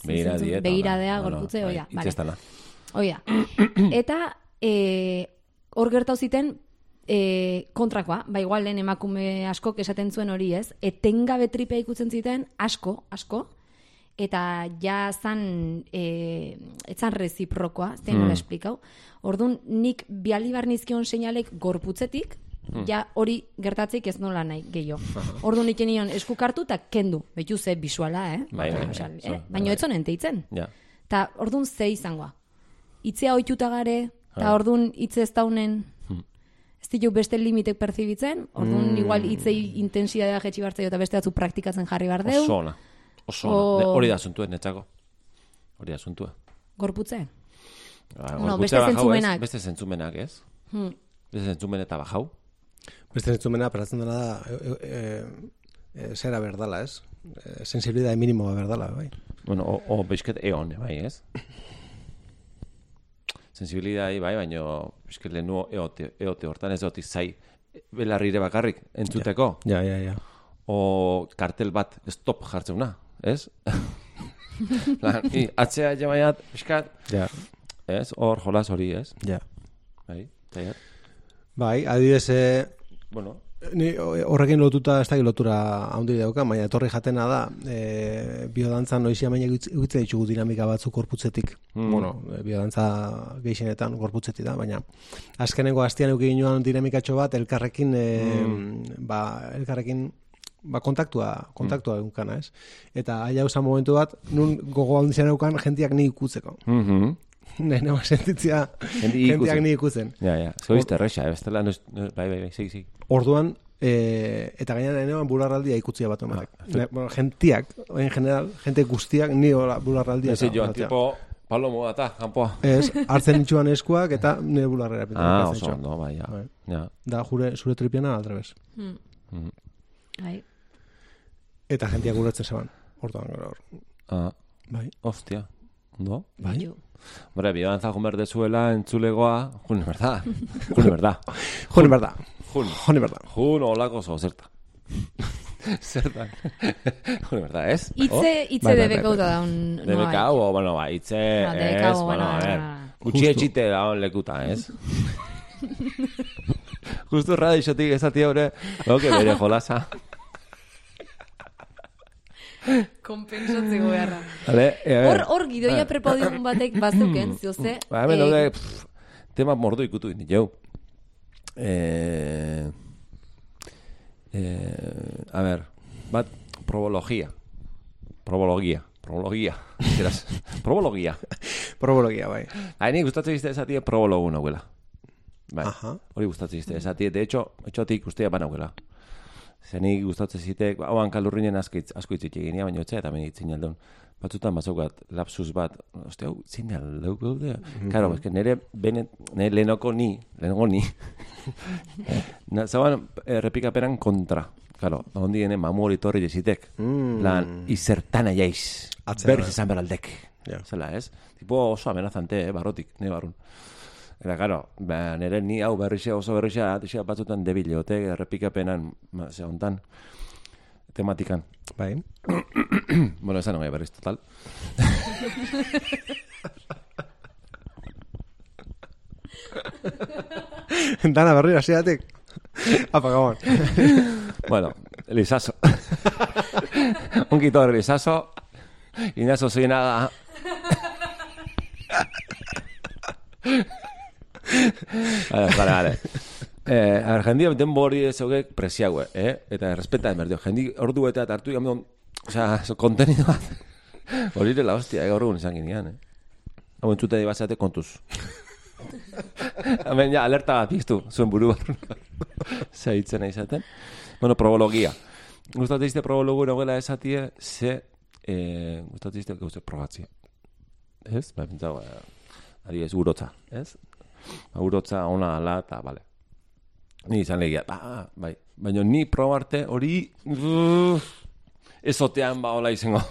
Begiradea, gorputze, bai, oia. hitz vale. Oia. Eta e, hor gertau ziten e, kontrakoa, ba igual lehen emakume askok esaten zuen hori ez, etengabe tripea ikutzen ziten asko, asko, eta ja zan, e, etzan reziprokoa, ez da nola esplikau. Orduan, nik biali barnizkion seinalek gorputzetik, ja hori gertatzeik ez nola nahi gehiago. Orduan nik nion eskuk hartu eta kendu, betu ze bisuala, eh? Bai, bai, bai. Eh? Baina ez zonen teitzen. Ja. Ta ordun ze izangoa. Itzea ohituta gare, Ah. ta ordun hitze ez daunen ez ditu beste limitek perzibitzen, ordun Hmm. igual hitzei intensitatea jetxi bartzaio eta beste batzu praktikatzen jarri bar deu. Oso ona. Oso ona. Hori da asuntua, netzako. Hori da asuntua. Gorputze. Ba, gorputza beste zentzumenak. Beste zentzumenak, ez? Hmm. Beste zentzumen eta bajau. Beste entzumena, peratzen dela da, e, e, e, zera berdala, ez? E, sensibilidade minimoa berdala, bai. Bueno, o, o bizket eon, bai, ez? Sensibilidadei, bai, baino bizket lehenu eote, eote hortan ez dut zai belarrire bakarrik entzuteko. Ja, ja, ja. O kartel bat stop jartzeuna, ez? Lan, i, atzea jamaiat, bizkat, Ja, ez? Hor jolas hori, ez? ja. Bai, zaiat. Bai, adibidez, e, Bueno, ni horrekin lotuta ez da lotura handi dauka, baina etorri jatena da, e, biodantza noizia baina egitzen ditugu dinamika batzuk gorputzetik. Mm. Bueno, biodantza gehienetan gorputzetik da, baina azkenengo astian euki ginoan dinamikatxo bat, elkarrekin, e, ba, elkarrekin ba, kontaktua, kontaktua mm. egunkana, ez? Eta haia usan momentu bat, nun gogo handizean eukan jentiak ni ikutzeko. mhm. Nene, sentitzia, Jenti jentiak ikutzen. ni ikutzen. Ja, ja, zoizte erresa, eh? bestela, no, no, bai, bai, bai, segi, segi. Orduan, e, eta gainera nenean bularraldia ikutzia bat ematek. Ne, bueno, gentiak, en general, jente guztiak ni hola bularraldia. Eta joan, tipo, palomo eta, kanpoa. Ez, hartzen itxuan eskuak eta nire bularrera Ah, oso ondo, bai, ja. Bai. Ja. Da, jure, zure tripiana aldrebes. Hmm. Bai. Eta jentia guretzen zeban. Hortan hor. Ah, Bai. hostia. No? Bai. Hombre, bibanza jun berdezuela entzulegoa, jun, verdad. Jun, verdad. Jone berda. Jun. Jone berda. Jun olako zo, zerta. Zertan. Jun, verdad, ez? Itze, itze bai, bai, debekauta bai. daun. Debe kau, o, bueno, ba, itze, Ah, debe ez, bueno, bueno, a ver. Gutxi etxite daun lekuta, ez? Justo radixotik ezati hori, oke, bere jolasa. Kompensatzeko beharra. Vale, e, a ver. Hor, hor gidoia prepaudigun batek bazuken, zioze. Ba, hemen eh, daude, pff, tema mordo ikutu indi, jau. Eh, eh, a ver, bat, probologia. Probologia. Probologia. Eraz, probologia. Probologia, bai. Hain nik gustatzen izte esatie probologu nahuela. Bai, hori gustatzen izte esatie. De hecho, etxotik ustea banahuela. Zenik gustatzen zitek, ba, hauan kalurrinen asko hitz- asko hitzik egin, baina etxe eta menitzen jaldun. Batzutan bazaukat lapsus bat, oste hau, zin aldau gaude. Karo, eske nire, benet, nire lehenoko ni, lehenoko ni, Na, zaban errepikaperan kontra. Karo, ondi gene mamu hori torri jezitek. Mm. Lan, izertana jaiz. Atzera, Berriz izan beraldek. Ja. Zela, ez? Tipo oso amenazante, eh, barrotik, ne barrun. Eta, karo, ba, nire ni hau berrixe oso berrixe, atixea batzutan debileote, errepikapenan, ma, ze hontan, tematikan. Bai. bueno, esan nahi berriz, total. Dana berri hasiatik. Apa, gabon. Bueno, Elisaso. Un torri Elisaso. Inazo soy vale, vale, vale. Eh, a ver, jendia denbori ez hogek presiague, eh? Eta respeta emerdio. Jendi ordu eta hartu gamon, o sea, so contenido bat. Hori la hostia, eh, gaur egun izan ginean, eh? Hau entzute di basate kontuz. Hemen ja, alerta bat piztu, zuen buru barrun. Zaitzen izaten. Bueno, probologia. Gustatzen izte probologu nogela esatie, ze, eh, gustatzen izte gauze probatzi. Ez? Ba, pentsago, eh, ari ez, urotza, ez? Ba, urotza ona ala, eta, bale. Ni izan legia, ba, bai. Baina ni probarte hori, uh, ezotean ba hola izango.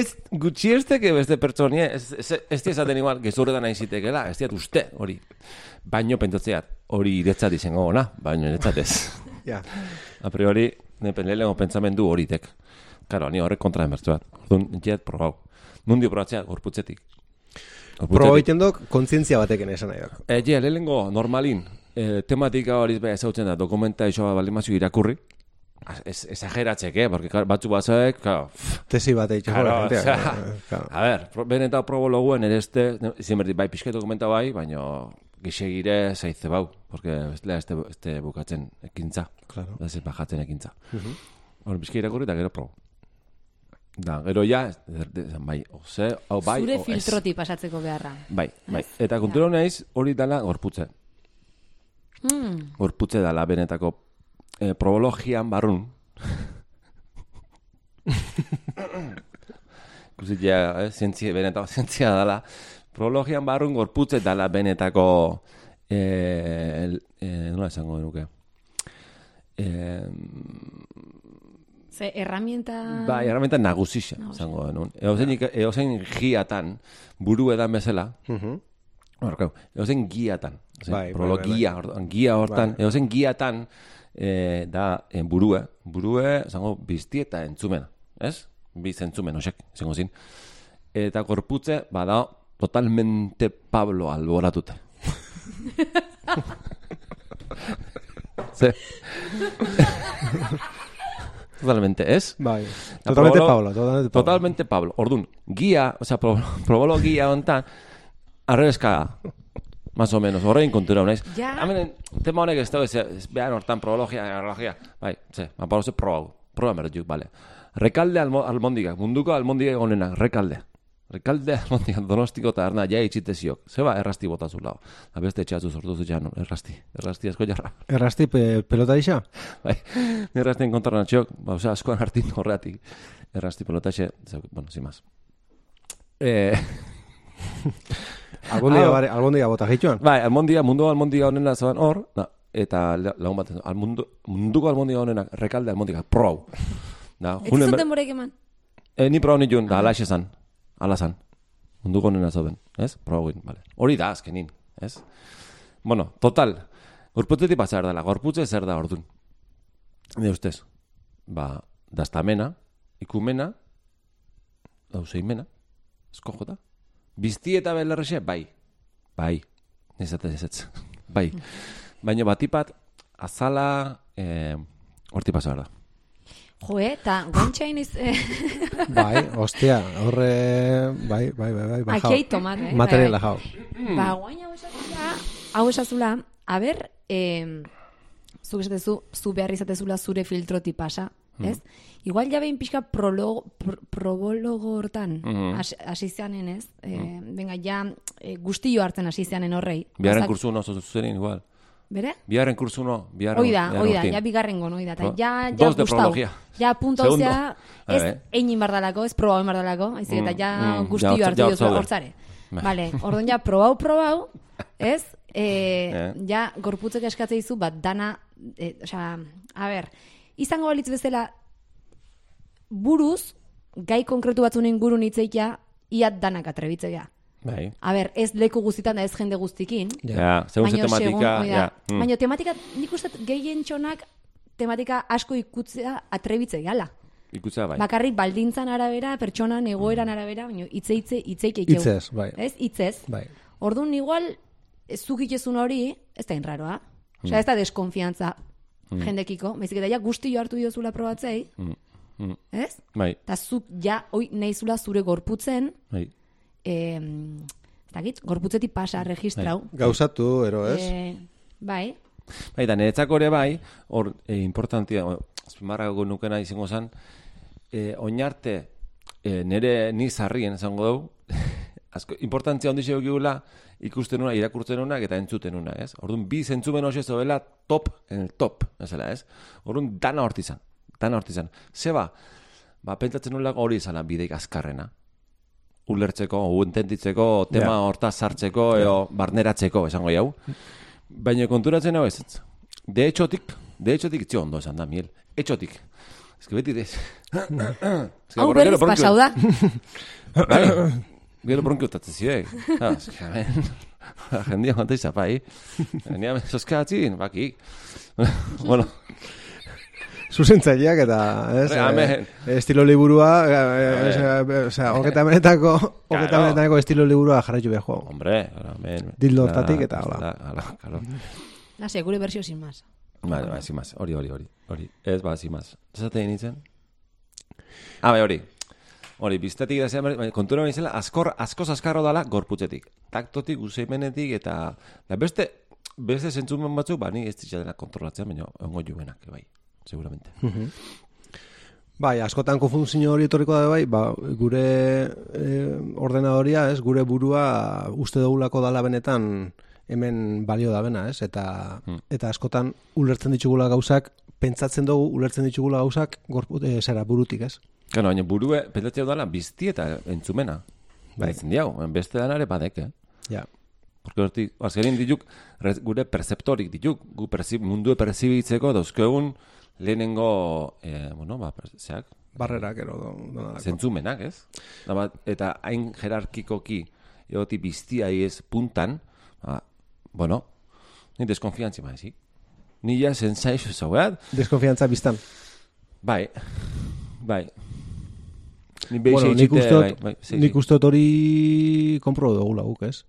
ez gutxi esteke beste pertsonia, ez, ez, ez esaten igual, gezurretan nahi zitekela, ez diat uste, hori. Baino pentsatzeat, hori iretzat izango ona, baino iretzat ez. Ja. A priori, ne lehenengo pentsamendu horitek. Karo, ni horrek kontra emertzuat. Orduan, jet probau. Nundi probatzea, gorputzetik. Proba egiten dok, kontzientzia batekin esan nahi dok. E, je, lehenengo, normalin, e, tematika hori beha ezautzen da, dokumenta iso balimazio irakurri. Ez, exageratzek, eh? Porque, claro, batzu batzuek, claro, Tesi bat egiteko. Claro, eh, claro. A ber, pro- beneta probologuen ere este, izin berdi, bai, pixka dokumenta bai, baina gixegire zaitze bau, porque bestea este, este bukatzen ekintza, Claro. ez bajatzen ekintza. Hor, pixka irakurri eta gero probo. Da, gero ja, bai, oze, hau bai, Zure filtroti pasatzeko beharra. Bai, bai. Eta kontura naiz hori dala gorputze. Hmm. Gorputze dala benetako eh, probologian barrun. Ikusi ja, eh, zientzia, benetako zientzia dala. Probologian barrun gorputze dala benetako eh, el- eh, nola esango genuke. Eh, Ze herramienta... Bai, herramienta nagusixa, izango genuen. Eozein, giatan, buru edan bezala, Mhm. Horreko, eozen giatan. Ozen, Bai, bai, prologia, orduan, gia hortan, eozen giatan eh, da en burue, burue, zango, bizti eta entzumena, ez? Biz entzumen, osek, izango zin. Eta korputze, bada, totalmente Pablo alboratute. Ze? totalmente, ez? Bai. Totalmente probolo- Pablo, totalmente Pablo. Totalmente Pablo. Ordun, guía, o sea, pro, probolo guía hontan arreska más o menos. Horrein kontura naiz. Ja. Hemen tema honek ez dago ez, behar hortan probologia, arkeologia. Bai, ze, ma pauze proba. Proba merdu, vale. Rekalde almo, almondiga, munduko almondiga gonenak, rekalde. Rekalde almondiga donostiko eta arna ja itxiteziok. Zeba errasti bota zu lau. Da beste etxeatzu sortu zu jan, errasti. Errasti asko jarra. Errasti pe, pelota isa? Bai, errastien kontra natxok, ba, osea, askoan hartin horreatik. Errasti pelotaxe, zeu- bueno, sin más. Eh, Albondia, Ah. bare, albondia bota gehituan. Bai, almondia, mundu almondia honena zoan hor, na, eta la- lagun bat, al mundu, munduko almondia honena, rekalde almondia, pro. Da, Ez zuten borek eman? E, ni proba nituen, da, ala esan. Ala zan. Munduko honena zoben, ez? Proba guin, vale. Hori da, azkenin, ez? Bueno, total. Gorputzetik pasar dela, gorputze zer da ordun. Ni ustez, ba, dastamena, ikumena, dauzeimena, esko jota. Bizti eta belarrexe, bai. Bai. Nezate ez ez. Bai. Baina batipat, azala, eh, horti pasa da. Jo, eh, eta guantxain iz... Eh, Bai, ostia, horre, bai, bai, bai, bai, bai, Aquí hay tomate, eh? Materiala Bai, jau. Ba, guain hau esazula, hau esazula, a ber, eh, zuk esatezu, zu behar izatezula zure filtroti pasa, ez? Igual ja behin pixka prologo, pr probologo hortan, Mhm. hasi hasi zeanen, ez? Eh, Venga, ja, eh, guztio hartzen hasi zeanen horrei. Biharren kursu uno zuzenin igual. Bere? Biharren kursu uno, biharren Hoi da, biharren hoi da, urtin. ja bigarren gon, hoi da. Eta No? ja, ja Dos de gustau. prologia. Ja, punto ez Eh. einin bardalako, ez probau bardalako, ez eta Mm, ja mm, guztio ja, hartu ja, diozu hortzare. Bai. Vale, orduan ja probau, probau, ez? E, Eh. Ja, gorputzek eskatze dizu, bat dana, e, osea, a ber, izango balitz bezala, buruz, gai konkretu batzun ingurun hitzeikia, iat danak atrebitzea. Bai. A ber, ez leku guztitan da ez jende guztikin, Ja, ja segun ze tematika, segun, ja. ja. Baina tematika, nik uste gehien txonak tematika asko ikutzea atrebitzea gala. Ikutzea bai. Bakarrik baldintzan arabera, pertsonan egoeran arabera, baina hitze hitze hitzeik eikeu. Hitzez, bai. Ez, hitzez. Bai. Orduan igual, ez zuk itezun hori, ez da inraroa. Osea, ez da deskonfiantza jendekiko. Baizik eta ja guzti hartu diozula probatzei, Mm. ez? Bai, Eta zuk ja, oi, nahizula zure gorputzen, bai. Em, ez dakit, gorputzetik pasa, registrau. Gauzatu, ero, ez? Eh, bai, Bai, da niretzako ere bai, hor e, importantia, azpimarrako nukena izango zen, e, oinarte e, nire ni zarrien esango dugu, asko, importantzia handi zeukigula ikusten una, irakurtzen una eta entzuten una, ez? Orduan, bi zentzumen hoxe zoela top en el top, ezela, ez? Orduan, dana hortizan, dana hortizan. Zeba, ba, pentsatzen nula hori izala bideik azkarrena. Ulertzeko, u entenditzeko, tema Ja. horta sartzeko, edo barneratzeko, esango jau. Baina konturatzen hau ez. De hechotik, de hechotik itxio ondo esan da, miel. Etxotik. Ez que beti dez. hau berriz pasau da. Bai, gero bronkio utatzen zidek. Ah. Jendia jonta izapai. Genia, soskatzin, bakik. bueno, Zuzentzaileak eta, ez? Re, amen. eh, estilo liburua, eh, eh, osea, hogeta menetako, hogeta menetako estilo liburua jarraitu behar jo. hombre, ara, men. Dildo hortatik eta hola. Hala, claro. Nase, gure bersio sin más. Vale, ba, sin más. Hori, hori, hori. Hori. Ez, ba, sin más. Zaten nintzen? Ah, bai, hori. Hori, biztetik da zen, baina kontura izela, askor, askoz askarro dala gorputzetik. Taktotik, useimenetik, eta da beste, beste zentzumen batzuk, ba, ni ez dena kontrolatzen, baina ongo juenak, bai, seguramente. Bai, askotan konfunzio hori etorriko da bai, ba, gure e, ordenadoria, ez, gure burua uste dugulako dala benetan hemen balio da bena, ez, eta, eta askotan ulertzen ditugula gauzak, pentsatzen dugu ulertzen ditugula gauzak gorpu, e, zera burutik, ez? Gano, baina burue, pentsatzen dala, bizti eta entzumena. Bai. diau, beste danare badek, eh? Ja. Porque hortik, azkenin dituk, re- gure perceptorik dituk, gu perzi, mundue perzibitzeko dauzkegun lehenengo, eh, bueno, ba, zeak, Barrerak ero donalako. zentzumenak, ez? Da bat, eta hain jerarkikoki, egoti biztia ez puntan, ba, bueno, ni deskonfiantzi maizik. Ni ja sensaizu zauet, Deskonfiantza biztan. bai, bai. Ni Bueno, nik uste bai, bai, sí, nik uste hori konprobo dugula guk, ez?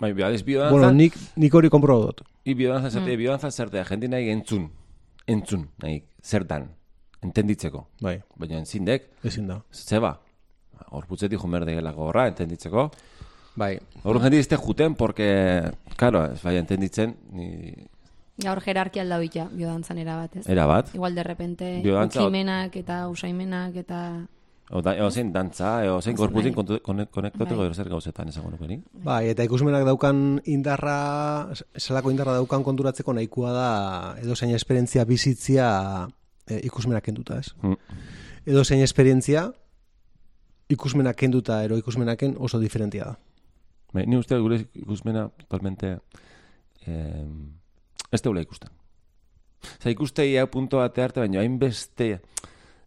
Bai, biodanz, biodanza, Bueno, nik, nik hori konprobo dut. I biodanza zerte, biodanza zertea, jende nahi entzun, entzun, nahi, zertan, entenditzeko. Bai, Baina entzindek, ezin da. zeba, horputzetik jumerde gelako horra, entenditzeko. Bai, Horren jende izte juten, porque, claro, ez bai entenditzen, ni Gaur jerarkia alda bitxa, biodantzan erabat, ez? era bat. Igual de repente, Biodantza- ukimenak eta usaimenak eta... O, da, o zein dantza, o zein nahi. konektoteko Bai. zer gauzetan esango nuke. Bai, eta ikusmenak daukan indarra, zelako indarra daukan konturatzeko nahikoa da edo zein esperientzia bizitzia e, ikusmenak kenduta, ez? Mm. Edo zein esperientzia ikusmenak kenduta ero ikusmenaken oso diferentia da. Bai, ni uste gure ikusmena totalmente eh, ez deula ikusten. Osa, ikustei hau punto bate arte, baina hainbeste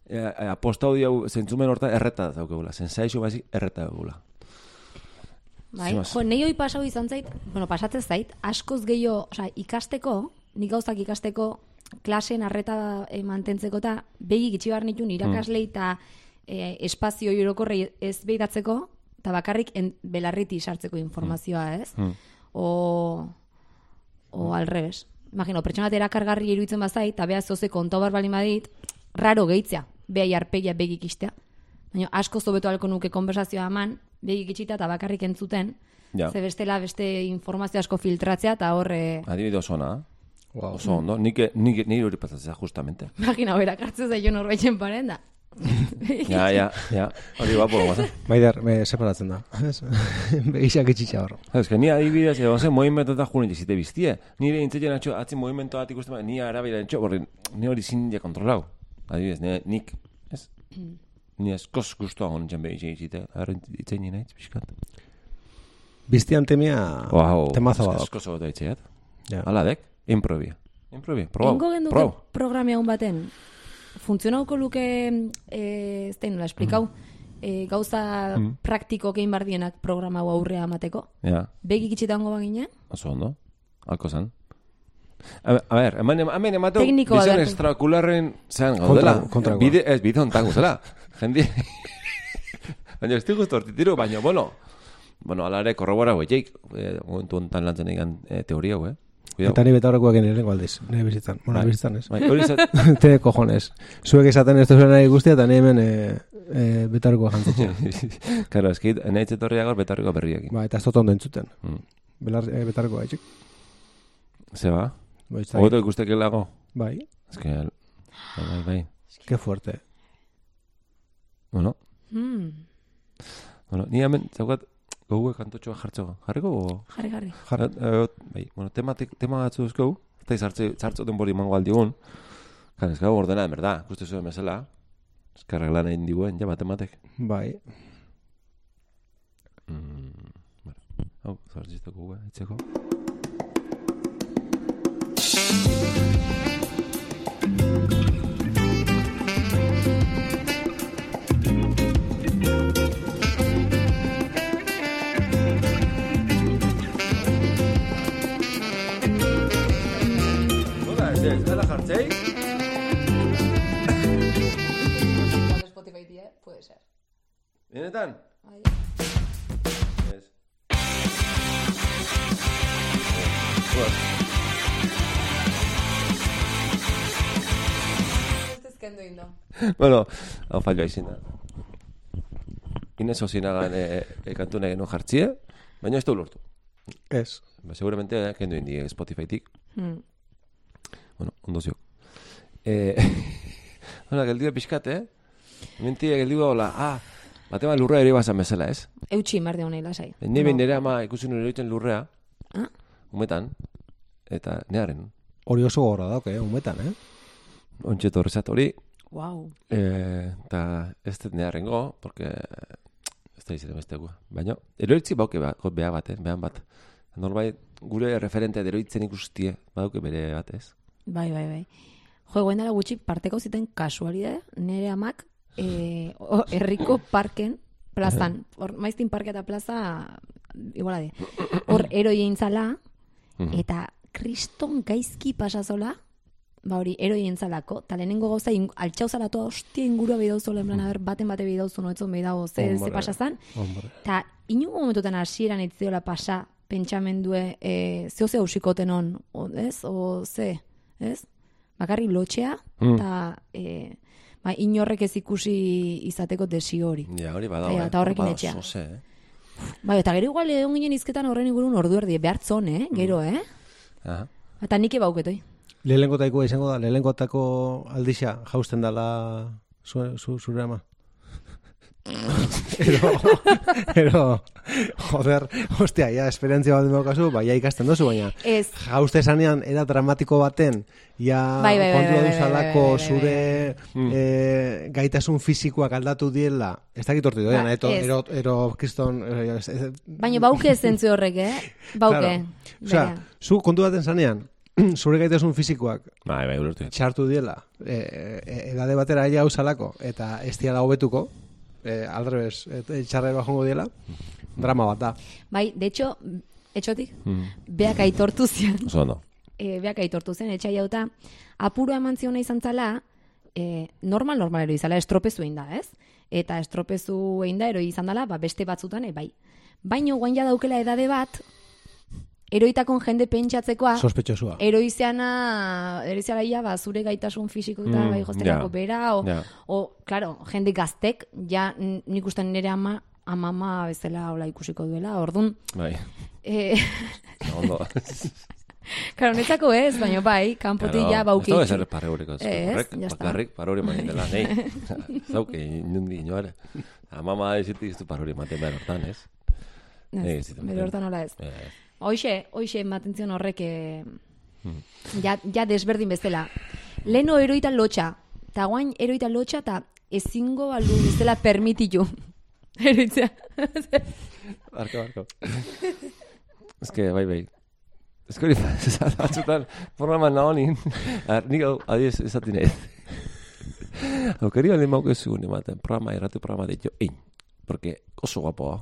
eh, apostau diau zentzumen horta erreta daukegula. Sensazio basi erreta daukegula. Bai, Zimaz. jo, nei hoi pasau izan zait, bueno, pasatzen zait, askoz gehiago, osea, ikasteko, nik gauzak ikasteko, klaseen arreta e, mantentzeko eta begi gitxi behar nituen irakaslei eta e, espazio orokorrei ez behidatzeko, eta bakarrik en, belarriti sartzeko informazioa, ez? Mm. O, o al revés. Imagino, pertsona bat erakargarri iruditzen bazait, eta beha zoze konto bar balin badit, raro gehitzea, beha jarpegia begik istea. Baina asko zobeto alko nuke konversazioa eman, begik itxita eta bakarrik entzuten, Ja. ze bestela beste informazio asko filtratzea eta horre... Adibide oso ona, Wow. oso ondo. Nik, nik, nire hori pasatzea, justamente. Imagina, berak hartzen zaio norbaitzen paren da. Ja, ja, ja. Hori guapo, guazen. Maider, me separatzen da. Ez? Begixak itxitxa hor. Ez que ni adibidez, edo zen movimentu eta junen jizite biztie. Nire intzetzen atxo, atzi movimentu bat ikusten, ni arabila entxo, borri, ni hori zin kontrolau. Adibidez, ne, nik, ez? Ni eskoz guztua hon nintzen behi jizite. Arra itzen nina itz, pixkat. Biztian temia Wow, temazo bat. Eskoz hau da itzeat. Ja. Hala dek, improbi. Improbi, probau, Engo genduke probau. programa hon baten, funtzionauko luke, e, ez da nola, esplikau, e, gauza Mm. praktiko gehin bardienak programa hau aurrea amateko. Ja, Begik itxitango bagine, oso ondo. Alko zan. A, a ber, hemen, hemen emateu Tekniko bizan bat extrakularren zean gaudela. Kontra-. Bide, ez, bide hontan guzela. Jendi. baina ez digustu hortitiru, baina, bueno, bueno, alare korrobora guetxeik, eh, momentu hontan lantzen egan eh, teoria, hau, eh? Cuidao. Eta ni betaurakoak nire aldiz, nire bizitzan. Bueno, Bai. bizitzan ez. Bai, hori zat, Te cojones. Zuek esaten ez duzuen nahi guztia, eta ni hemen e, e, betaurakoa jantzitzen. Karo, eskit, nahi zetorria gaur betarriko berriakin. ba, eta ez dut ondo entzuten. Mm. Belar, e, betaurakoa etxik. Ze ba? Bai, ez da- Ogoto ikustek lago? bai, Ez que, bai, bai, bai. que fuerte. Bueno, hmm, bueno, ni hemen, zaukat, gogue kantotxoa jartzeko. Jarriko gogo? jarri, jarri. Jarra, eh, bai, bueno, tematik, tema batzu euskau, eta izartze, zartzo denbori mango aldigun. Kan, ez gau ordena, en verdad, ikuste zuen bezala. Eskarrak lan egin diguen, ja, matematek. Bai. Mm, bueno, hau, zartzizteko gue, itzeko. Puede ser. Benetan? Bai. Ez. Bueno, Ez ezkendu indo. bueno, hau fallo izin da. Inez ozinagan e, e, kantu nahi genuen jartzie, baina ez du lortu. Ez. Ba, seguramente eh, kendu indi Spotify-tik. Hmm. Bueno, ondo ziok. Eh, bueno, geldio pixkat, eh? Mentia geldio hola, ah, batema lurra ere bazan bezala, ez? Eutxi marde honei lasai. Ni behin nire ama ikusi nire egiten lurrea, Ah? umetan, eta nearen, Hori oso gogorra dauk, eh, umetan, eh? Ontxe torrezat hori, Wow. Eh, eta ez dut neharrengo, porque ez da izaten bestegu. Baina, eroitzi bauke ba, beha bat, eh, behan bat. Norbait, gure referente eroitzen ikustie, badauke bere bat, ez? Bai, bai, bai. Jo, egoen dela gutxi parteko ziten kasualidade, nire amak e, o, herriko parken, plazan, hor, maiztin parke eta plaza, iguala di, hor eroi eintzala, Mhm. eta kriston gaizki pasazola, ba hori, eroi eintzalako, eta lehenengo gauza, ing, altxau zalatua hostia ingurua behidauzo, lehen plan, a ber, baten bate behidauzo, noetzon behidago, ze, ze Hombre. pasazan, Hombre. Eta inungo momentutan hasieran etziola pasa pentsamendue e, zeo ze hausikoten on, o, ez? O ze, ez? Bakarrik lotxea, Mm. eta e, ba, inorrek ez ikusi izateko desio hori. Ja, hori badago, Bai, eh? eta horrekin Bada etxea. oso ze, eh? Bai, eta gero igual egon ginen izketan horren ingurun ordu erdi, behartzon, eh? Gero, eh? Aha. Eta nik ebauketoi. Lehenengo taikoa izango da, lehenengo tako aldixa jausten dala zu, zu, zure ama. ero, ero, Joder, hostia, ja, esperientzia bat daukazu, bai, ja ikasten dozu, baina Ez, jauste esanean era dramatiko baten, ja Bai, bai, bai, kontua bai, duzalako bai, bai, zure eh, gaitasun fisikoak aldatu diela, ez dakit horti doian, Ba, eto, ez. ero, ero, kriston... eh, ez- ez- baina bauke zentzu horrek, eh? Bauke. Claro. Osea, zu kontu baten zanean, zure gaitasun fisikoak Bai, bai, ulertu. txartu diela, e, e, edade batera ja usalako, eta ez diala hobetuko, e, aldrebes, e, txarra joango diela, drama bat da. Bai, de hecho, etxotik, Mm. beak aitortu zian, Oso ondo. e, beak aitortu zen, etxai jauta, apuro eman ziona izan zala, e, normal normalero izala, estropezu egin da, ez? Eta estropezu egin da, eroi izan dela, ba, beste batzutan, e, bai. Baino, guain ja daukela edade bat, eroitakon jende pentsatzekoa, Sospetxosua. eroizeana, eroizeana ia, ba, zure gaitasun fisiko eta Mm, bai jostelako ja, bera, o, ja. o, claro, jende gaztek, ja, nik uste nire ama, amama bezala hola ikusiko duela, orduan, Bai, eh, ondo. Claro, netzako ez, baina bai, kanpotik ja bauki. Ez da ezer parreuriko. Ez, Horrek, ya está. bakarrik parreuri ematen dela, nei. Zauke, inundi inoare. Amama ez ditu iztu parreuri ematen behar hortan, ez? Ez Ez, bere hortan nola ez. Eh, Hoxe, hoxe ematen zion horrek eh, Hmm. ja, ja desberdin bezala. Leno eroitan lotxa, eta guain eroitan lotxa, eta ezingo balu bezala permititu. Eroitzea. Barko, barko. Ez que, bai, bai. Ez que hori, batzutan, programan nahonin, nik hau, adiez, esatin ez. Aukerio lehen mauke zuen ematen, programa, erratu programa ditu, ein. Porque oso guapoa.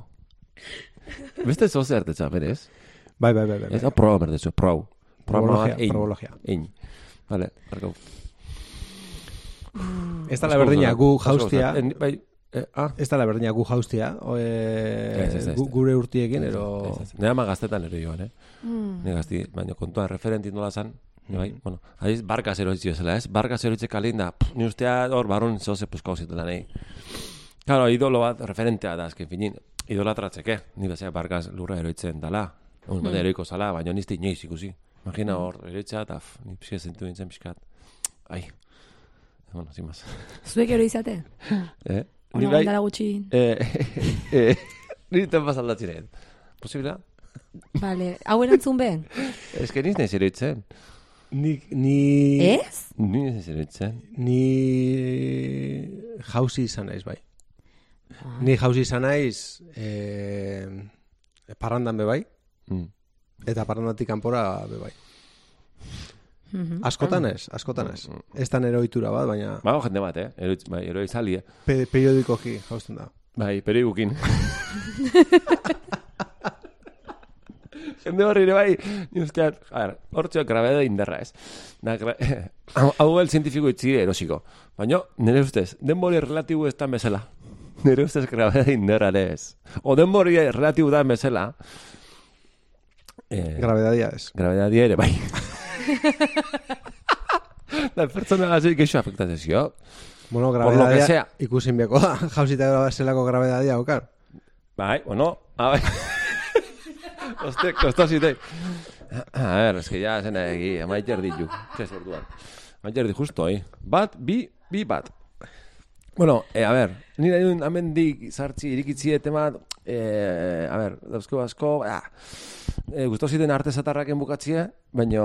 Beste zoze hartetza, berez? Bai, bai, bai, bai. Ez da proba berdezu. Programa Probologia, ein. probologia. Ein. Vale, barko. Ez da la berdina gu jaustia, Bai, eh, ah, ez da la berdina gu jaustia, o, e, Ez, ez, ez. gu- gure urtiekin, ero... Nire ama gaztetan ere joan, eh? Mm. Nire gazti, baina kontua referenti nola zan, bai, bueno, adiz, barkaz eroitzi bezala, ez? Barkaz eroitze kalin da, pff, ni ustea hor barun zoze puskau zitela nahi. Claro, idolo bat referentea da, azken finin, idolatratzeke, ni bezala barkaz lurra eroitzen dala, un bat eroiko zala, baina nizte inoiz ikusi. Imagina hor, eroitzea eta, ni pixka zentu nintzen pixkat. Ai, bueno, sin más. Zuek ero izate? Eh? Ona bai- gandara gutxi. Eh, eh, nire tempa zaldatzen egin. Posibila? Vale, hau erantzun ben? Ez que niz nahiz eroitzen. Ni, ni, Ez? Ni nahiz eroitzen. ni jauzi izan naiz, bai. Ni jauzi izan naiz, eh, parrandan be bai, Mm. eta parrandatik kanpora be bai. Mhm. Askotan ez, askotan ez. Ez da nero ohitura bat, baina Bago jende bat, eh? Eroitz, bai, eroi zali, eh? pe periodikoki jausten da. Bai, perigukin. jende horri ere bai, usteat, a ver, hortxo grabeda inderra, ez? Da, gra... hau el zientifiko itzi erosiko. Baina, nire ustez, denbori relatibo ez da bezala. Nire ustez grabeda inderra ere ez. O denbori relatibo da bezala. Eh, Gravedadia ez. gravedadia ere bai. da pertsona gazi keixo afektatzen zio. Bueno, gravedadia ikusin beko da. Jauzita zelako gravedadia, okar. Bai, bueno, a ver. Oste, kosta zitei. A ver, es que ya zen egi, amaiter ditu. Txez orduan. Amaiter di justo, eh? Bat, bi, bi bat. Bueno, eh, a ver, nire duen amendik sartzi irikitzi tema, eh, a ver, dauzko asko, ah, eh, guztu ziten arte zatarraken bukatzie, baina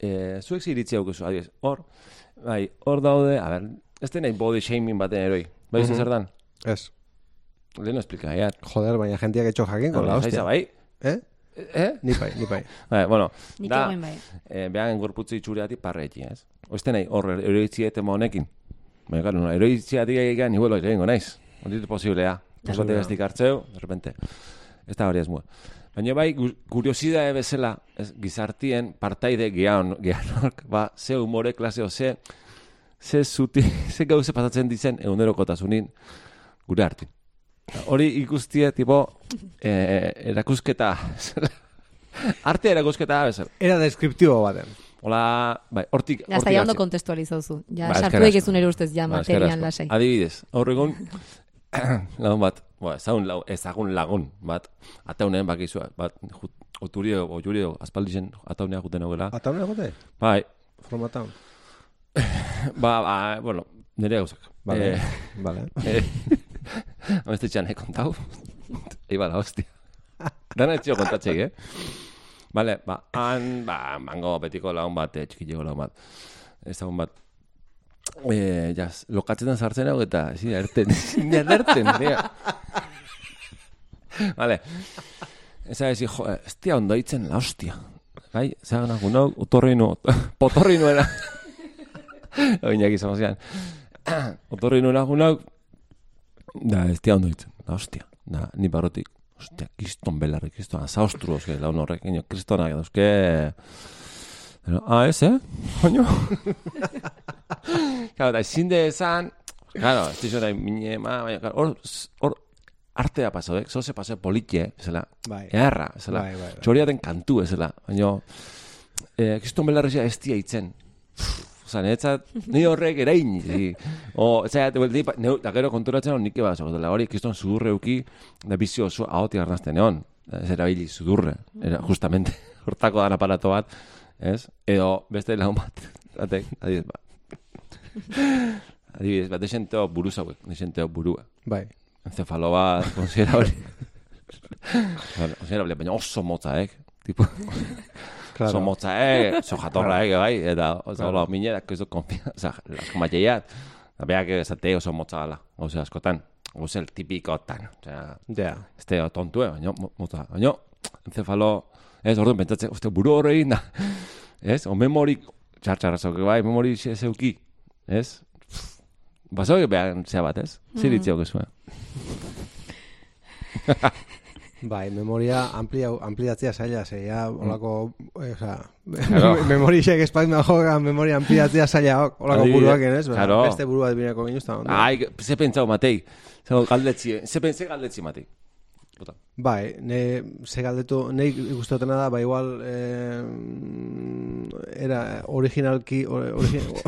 eh, zuek ziritzi haukezu, adiez, hor, bai, hor daude, a ver, ez nahi body shaming baten eroi, bai, mm zer dan? Ez. Lehen explika, ya. Joder, baina jentiak etxo jakin, con la hostia. bai, Eh? eh? Ni pai, ni pai. Bai, bueno, Nik da, bai. eh, behan gorputzi itxuriati parreiti, ez? Oizte nahi, hor, eroitzi etema honekin. Baina, claro, no, eroitzi ati egan, igual egingo naiz. Onditu posiblea. Posate gaztik hartzeu, de repente. Ez da hori ez mua. Baina bai, kuriosidae bezala, ez, gizartien partaide gehan, gehanok, ba, ze humore klaseo, ze, ze zuti, ze gauze pasatzen dizen egunerokotasunin gure hartin. Hori ikustie, tipo, eh, erakusketa, arte erakusketa bezala. Era deskriptibo baten. Hola, bai, hortik, Ja, ya ondo kontestualizauzu. Ja, Ba, sartu egizun ere ustez, ja, Ba, materian lasai. Adibidez, aur egun, lagun bat, ba, ezagun, lau, ezagun lagun bat, ataunean bakizu, bat, jut, oturio, ojurio, aspaldixen ataunea juten augela. Ataun egote? Bai, Formataun. ba, ba, bueno, nire gauzak. Vale, Eh, vale. eh, Ameste txan, he kontau. Iba la hostia. Dana ez zio kontatzek, eh? Vale, ba, han, ba, mango betiko lagun bat, eh, txikileko lagun bat. Ezagun bat. Eh, jaz, lokatzen sartzen hau eta, ezin erten, ezin erten, tia. Vale. Eza ezi, jo, ez tia ondo hitzen la hostia. Bai, zagan agun hau, otorrinu, potorrinu era. Oinak izan zian. Otorrinu agun hau, da, ez tia ondo hitzen, la hostia. Da, ni barrotik, hostia, kiston belarri, kiston, azaustru, oske, laun horrek, ino, kristonak, oske... Pero, ah, ez, eh? Oño. claro, da, ezin de esan, claro, ez dizo da, mine, ma, baina, hor, hor, artea pasau, eh? Zoze pasau politxe, zela, Bai. eharra, zela, Bai, bai, bai. txoriaten kantu, zela, baina, eh, kiston belarrizia ez dia itzen. Osa, niretzat, ni horrek erain. O, zera, ni, neu, da gero konturatzen hon nike bat, dela hori, kiston sudurre uki, da bizio oso ahoti arnazten egon. Ez erabili sudurre, era, justamente, hortako dan aparato bat, ez? Edo, beste lagun bat, batek, adibidez, ba. Adibidez, bat, desenteo buru zauek, desenteo burua. Bai. Encefalo bat, konsiderable. konsiderable, baina oso motzaek, tipo, Claro. oso motzaek, oso jatorraek, bai, eta oso claro. minera, que eso confia, oza, las mateiat, da beak esate oso motza gala, oso askotan, oso el tipikotan, osea, Ja. este tontue, baina mo- motza, baina encefalo, ez, orduan, pentsatzen, uste, buru horrein da, ez, o memorik, txartxarra zauke, bai, memori zeuki, ez, Basau behan zea bat, ez? Ziritziok ez zuen. Bai, memoria amplia, ampliatzea zaila, ze ja, olako, eh, oza, Claro. memorixek espaina joga, memoria ampliatzea zaila, olako Adibidez, buruak, ez? Ba, claro. Beste burua bineko ginuzta. ondo. Ai, ze pentsau matei. Ze galdetzi, ze pentsa galdetzi matei. Puta. Bai, ne, ze galdetu, nei gustotena da, ba igual, eh, era originalki, ori, origi-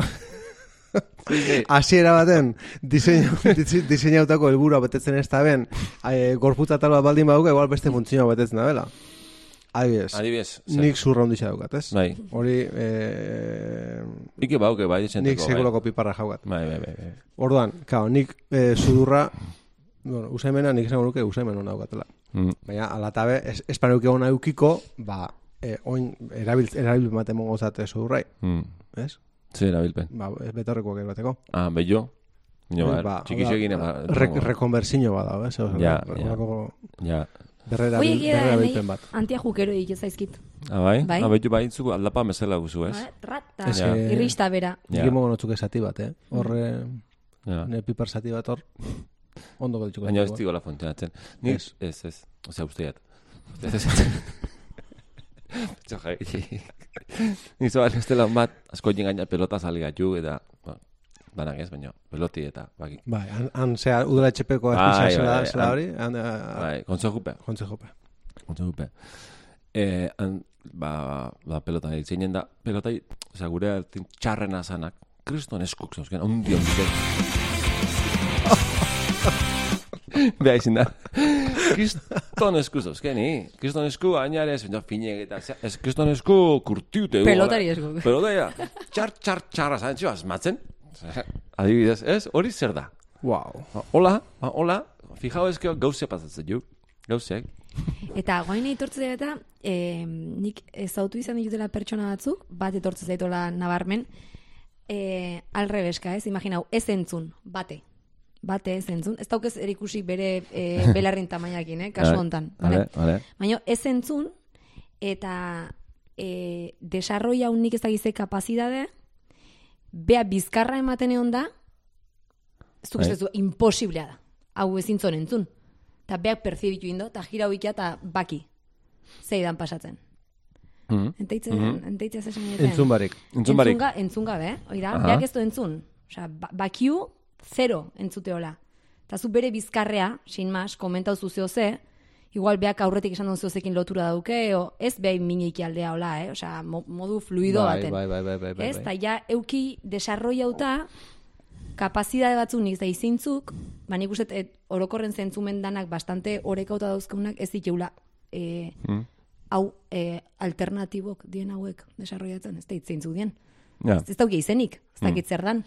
hasiera baten, diseinautako helburua betetzen ez da ben, eh, gorputza tal bat baldin baduka, igual beste funtzioa betetzen da bela. Adibidez, Adibidez. nik zurra ondisa daukat, ez? Bai. Hori, eh, Ike bauke, bai, esenteko. nik sekulako piparra jaukat. Bai, bai, bai. bai. Orduan, kao, nik eh, sudurra, bueno, usaimena nik esango nuke usaimen hona daukatela. Mm. Baina, alatabe, es, espanuke hona eukiko, ba, eh, oin, erabil, erabil bat emongo zate sudurrai, Mm. ez? Ze erabilpen. Ba, ez betorrekoak ere bateko. Ah, bello. Nio, Eh, ba, txikixekin, ba, re, rekonversiño bada, ez? Oso, Ja, re- ja. ja. berrera, bilpen bat. antia jukero egite zaizkit. Ah, bai? Bai. Ah, bello, bai, zugu aldapa mesela guzu, ez? Ba, Rata, Ez que- irrista bera. Ja. Nik emongo notzuk esati bat, eh? Horre, Ja. ne pipar zati bat hor, ondo gelditzuko. Baina ez ditugu, digola funtzionatzen. Ni, Ez. ez, ez. Osea, usteat. Ez, ez, ez. Txo, jai. Ni zoan ez dela bat, asko gaina pelota saligatu eta, ba, danak ez, baina peloti eta, baki. Bai, han, han zea, udara etxepeko Bai, espizia bai, zela, bai, hori, han, ah, Bai, kontzejupe, kontze jope. kontzejupe. Eh, han, ba, ba, pelota ditzen da, pelota, osea, gure altin txarrena zanak, kriston eskuk zauzken, ondi ondi. Beha izin da. Kriston esku zauzken, ni. Kriston esku, ainarez, baina finek eta, ez, kriston esku kurtiute. Pelotari esku. Pelotari, txar, txar, txarra zantzio, asmatzen. Adibidez, ez? Hori zer da? Wow. Hola, hola, fijao ezkeo gauze pasatzen ju. Gauzek. Eta guain etortze eta e, nik ezautu izan ditutela pertsona batzuk, bat etortze zaitola nabarmen, e, alrebeska ez, imaginau, ez entzun, bate. Bate ez entzun. Ez daukez erikusi bere e, belarrin tamainakin, eh, kasu hontan. Vale, vale. Baina ez entzun, eta e, desarrolla unik ez dakize kapazidade, bea bizkarra ematen egon da, ez duk Bai. ez du, imposiblea da. Hau ezin zon entzun. Eta beak perzibitu indo, eta jira huikia eta baki. Zeidan pasatzen. Mhm. Enteitzen, mm -hmm. enteitzen zesan egiten. Entzun barik. Entzun barik. Entzunga, entzunga, be, hoi da, Aha. beak ez du entzun. Osea, ba, bakiu, zero entzuteola. Eta zu bere bizkarrea, sin mas, komentau zuzeo ze, igual beak aurretik esan duen zeozekin lotura dauke, o ez behain mineiki aldea hola, eh? Osea, mo, modu fluido bai, baten. bai, bai, bai, bai, bai, Ez, bai. eta ja euki desarrollauta kapazidade batzuk nik da izintzuk, ba nik uste et, orokorren zentzumen danak bastante orekauta dauzkeunak ez diteula e, Mm. hau e, alternatibok dien hauek desarrollatzen, ez da itzeintzu dien. Ja. Ez, ez dauke izenik, ez dakit zer dan.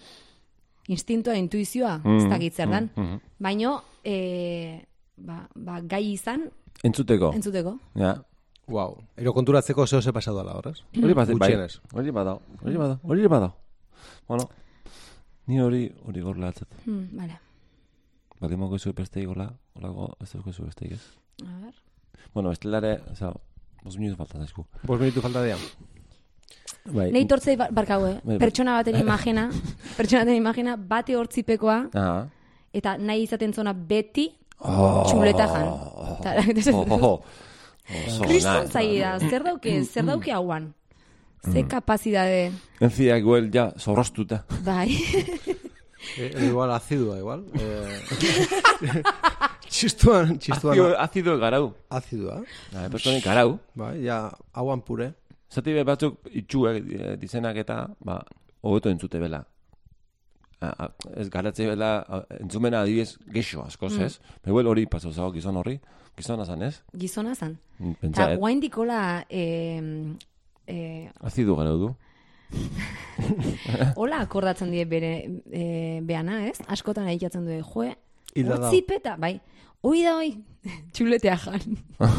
Instintoa, intuizioa, ez Mm, dakit zer dan. mm, mm. Baino, e, ba, ba, gai izan, Entzuteko. entzuteko. Ja. Wow. Ero konturatzeko zeo ze pasatu dala, horrez? Hori bat, bai. Hori bada, hori bada, hori bada. Bueno, ni hori, hori gorla atzat. Hmm, vale. Baldin moko izu beste gola, holako ez dugu izu beste ez. A ver. Bueno, estelare, oza, bos minutu falta zaizku. Bos minutu falta dira. Bai. Nei tortzei bar- barkau, eh? Bai, bai. Pertsona baten imagina, pertsona baten imagina, bate hortzipekoa, Ah. eta nahi izaten zona beti Oh. txuleta jan. Oh, oh, oh. Oso Kriston ona. zai da, zer dauke, zer dauke hauan. Ze kapazidade, Enziak guel ja zorrostuta. bai. Eh, igual azidua, igual. Eh, txistuan, txistuan Azido, azido garau. azidua. Ah, pertsonik garau. Bai, ja, hauan pure. Zati be batzuk itxuek eh, dizenak eta, ba, hobeto entzute bela. Ah, ah, ez garatze bela, ah, entzumena adibidez gexo askoz, ez? Behuel hori pasau zago gizon horri, gizona zan, ez? Gizona zan. Pentsa, Eta eh? guain dikola, eh, eh, Azidu garau du. hola akordatzen die bere eh, beana, ez? Askotan egitatzen du, joe, hortzipeta, bai. Hoi da hoi, txuletea jan.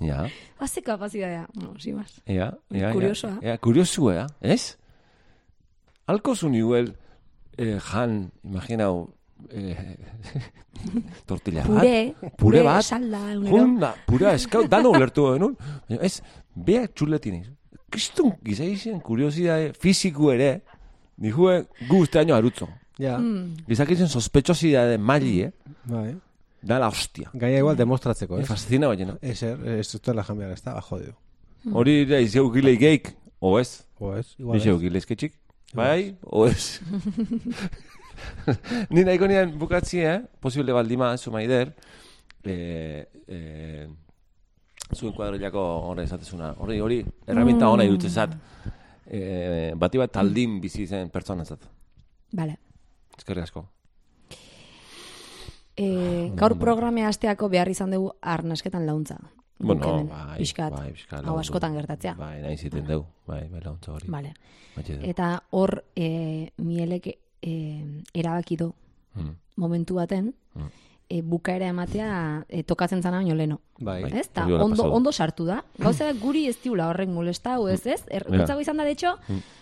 Ja, Haze kapazidadea, no, si más. ja, ja. Kuriosoa. Ja, kuriosua, ez? Alko zu niuel eh, jan, imaginau, eh, tortilla bat. Pure, Pure bat. salda. Junda, pura, eskau, dano ulertu genuen. Ez, beak txuletin iz. Kristun, gizaizien kuriosidade fiziku ere, nihue gu uste año arutzo. Ja, Mm. Gizakizen sospechosidade maili, eh? bai. Da la hostia. Gaia igual demostratzeko, ez? fascina baina. Ez, er, ez dutela jambiar, ez da, ba, jodio. Hori ere izeu gilei geik, o ez? O ez, igual Izeu ez. gilei esketxik? Bai, o ez? Ni nahiko nian bukatzi, eh? Posible baldima, zu maider, eh, eh, zuen kuadrilako horre esatezuna. Hori, hori, herramienta ona irutzen zat. Eh, bati bat taldin bizi zen pertsona zat. Vale. Eskerrik asko. E, gaur programe hasteako behar izan dugu arnasketan launtza. Bueno, bai, pixkat. bai, pixkat Hau askotan gertatzea. Bai, nahi ziten dugu. Bai, bai, launtza hori. Vale. Eta hor e, mielek e, erabaki du Mm. momentu baten Mm. e, bukaera ematea e, tokatzen zana baino leno. Bai. Bai. Ez? Ta ondo, ondo sartu da. Gauza guri ez diula horrek molestau, ez ez? Er, gutzago izan da, de hecho,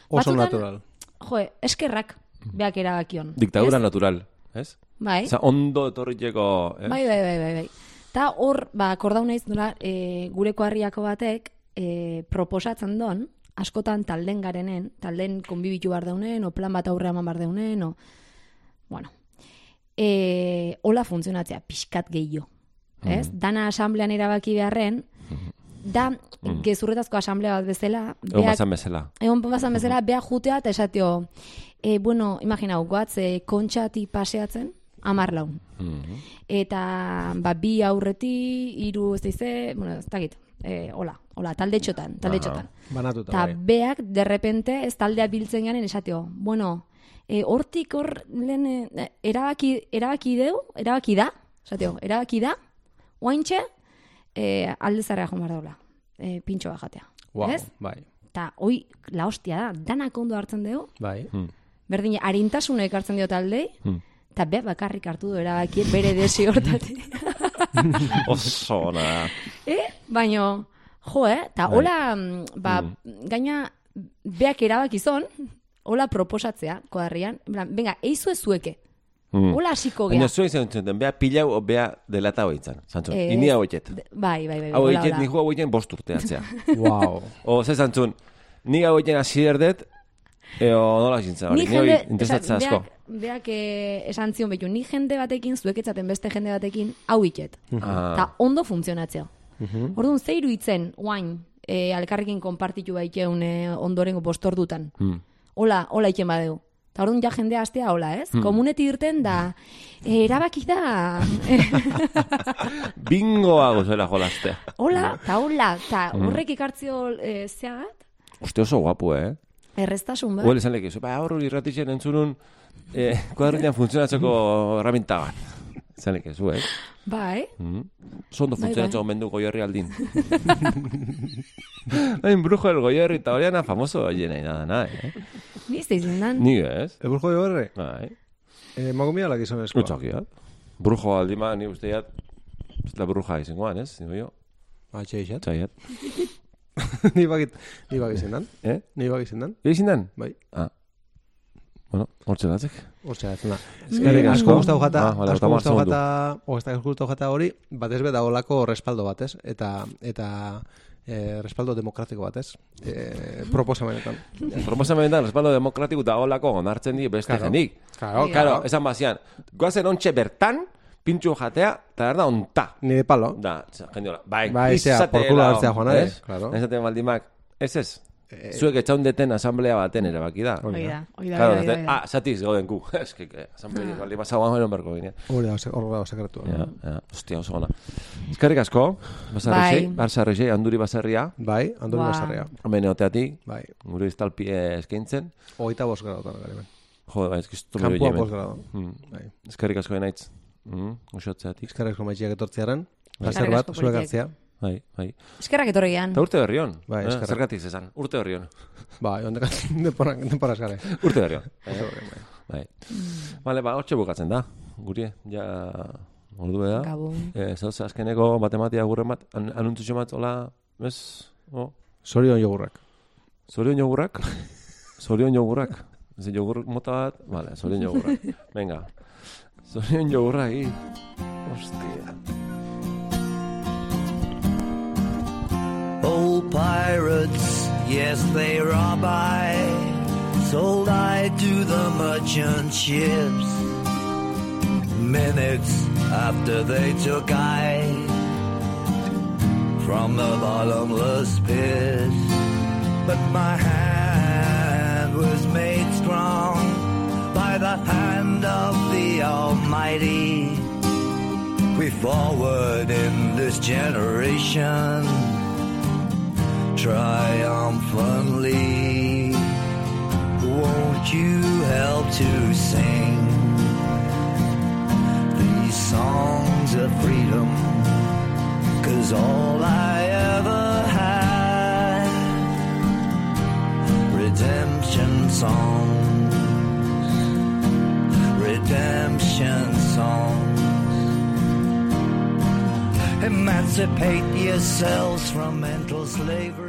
Oso batzutan- natural. joe, eskerrak beak erabakion. Diktadura ez? natural, ez? Bai. Oza, ondo etorriteko, eh? Bai, bai, bai, bai, bai. Ta hor, ba, akordau naiz nola, e, gure koarriako batek e, proposatzen don, askotan talden garenen, talden konbibitu bar daunen, o plan bat aurre eman bar daunen, o... Bueno, e, hola funtzionatzea, pixkat gehiago. Ez? Dana asamblean erabaki beharren, da gezurretazko asamblea bat bezala, Egon bazan bezala. Egon bazan bezala, beha jutea eta esatio, e, bueno, imaginau, goatz, e, kontxati paseatzen, amar laun. Mhm. Eta, ba, bi aurreti, hiru ez daize, bueno, ez dakit, e, hola, hola, talde txotan, talde txotan. Banatuta, Eta bai. beak, derrepente, ez taldea biltzen garen esatio, bueno, e, hortik hor lehen e, erabaki, erabaki deu, erabaki da, esatio, erabaki da, oaintxe, e, alde zarra joan behar daula, e, pintxo bat jatea. Wow, Ez? bai. Eta, hoi, la hostia da, danak ondo hartzen dugu, Bai. Hmm. Berdin, harintasuna ekartzen dio taldei, Hmm. eta beak bakarrik hartu du erabaki bere desi hortatik. Oso ona. eh? Baino, jo, eh? Ta Bai. hola, mm, ba, gaina, beak erabakizon, hola proposatzea, kodarrian, plan, venga, eizu ez zueke. Mm. Hola hasiko Baina gea. zuen izan zuten, bea pilau, o bea delata hoitzan. Zantzun, Eh, ini hau eitet. De- Bai, bai, bai. Hau eitet, hola. nihu hau eiten bost urteatzea. Wow. o, ze zantzun, ni hau eiten hasi erdet, eo nola zintza hori, Ni jende, interesatzea osea, asko. beak, eh, esan zion betu, ni jende batekin, zuek etzaten beste jende batekin, hau iket. Ah, Eta ondo funtzionatzea. Orduan, zeiru itzen, guain, e, alkarrekin konpartitu baiteun e, ondorengo postordutan. mm. Hola, hola iken badeu. Eta orduan ja jendea astea hola, ez? Komuneti irten da, e, erabaki da, Bingoa gozuela jolaztea. hola, eta hola, eta horrek ikartzio e, zeagat, Uste oso guapu, eh? Erreztasun bat. Huel esan lekizu, ba, hor hori irratitzen entzunun, eh, kuadrinean funtzionatzeko herramienta bat. Esan lekizu, eh? Bai, Mm. Zondo Bai, funtzionatzeko bai. mendu goierri aldin. Hain brujo el goierri eta horiana famoso oiena nada, nada, eh? ni ez izendan. Ni ez? El brujo de horre, Bai. eh, magomia la gizonezkoa. Utsakiat. Brujo aldima, ni usteat, la bruja izangoan, ez? Digo jo, Ba, txe eixet. Ni bagit, ni bagit zendan. Eh? Ni bagit zendan. Egin zindan? Bai. Ah. Bueno, hortxe datzek. Osea, ez da. Eskerrik asko. Asko gustau jata, Ah, asko gustau jata, o ez da gustau jata hori, batez be daolako respaldo batez, eta eta eh, respaldo demokratiko batez, eh, proposamenetan. Proposamenetan, respaldo demokratiku da holako onartzen di beste Claro. jenik. Claro, Claro, esan bazian, goazen ontxe bertan, pintxu jatea, eta erda onta. Ni de palo. Da, jendiola, bai, Bai, zea, izate por culo lao, hartzea joan, ez? eh? Claro. Esaten baldimak, ez ez, zuek etxaundeten asamblea baten erabaki da. Hoi da, hoi da, Claro, hoi da, ez hoi da, da. ah, zatiz gauden gu, ez que, que asamblea baldi basagoan joan berko ginean. Hori da, hori da, sekretua. Ja, ja, ostia, oso gona. Eskerrik asko, basarrixei, Bai. basarrixei, anduri basarria, Bai, andoni Ba. basarria. hemen eoteatik, Bai, gure iztalpie eskaintzen. hogeita bost gradotan gari ben. Jo, bai, ez giztu mero Kampua jemen. bost grado. Hmm. Bai. Eskerrik asko enaitz. Mm, osotzeatik. Eskerrezko maitxiak etortzearen. Bai. Placer bat, zuek hartzea. Bai, bai. Eskerrak etorri gian. Eta urte berri hon. Bai, eh? eskerrak. Zergatik zezan, urte berri hon. Bai, ondekan denpora, denpora eskare. Urte berri hon. Bai. Vale, ba, hortxe bukatzen da. Guri, ja, ordu da. Gabon. Eh, zauz, azkeneko matematia gurren bat, an, anuntzu bat, hola, ez? Oh, Zorion jogurrak. zorion jogurrak? zorion jogurrak? Ez jogur mota bat? Vale, zorion jogurrak. Venga. Zorion jogurrak, hi. Ostia. Old pirates, yes, they rob I. Sold I to the merchant ships. Minutes after they took I from the bottomless pit. But my hand was made strong by the hand of the Almighty. We forward in this generation triumphantly. Won't you help to sing these songs of freedom? Cause all I ever had, redemption songs, redemption songs. Emancipate yourselves from mental slavery.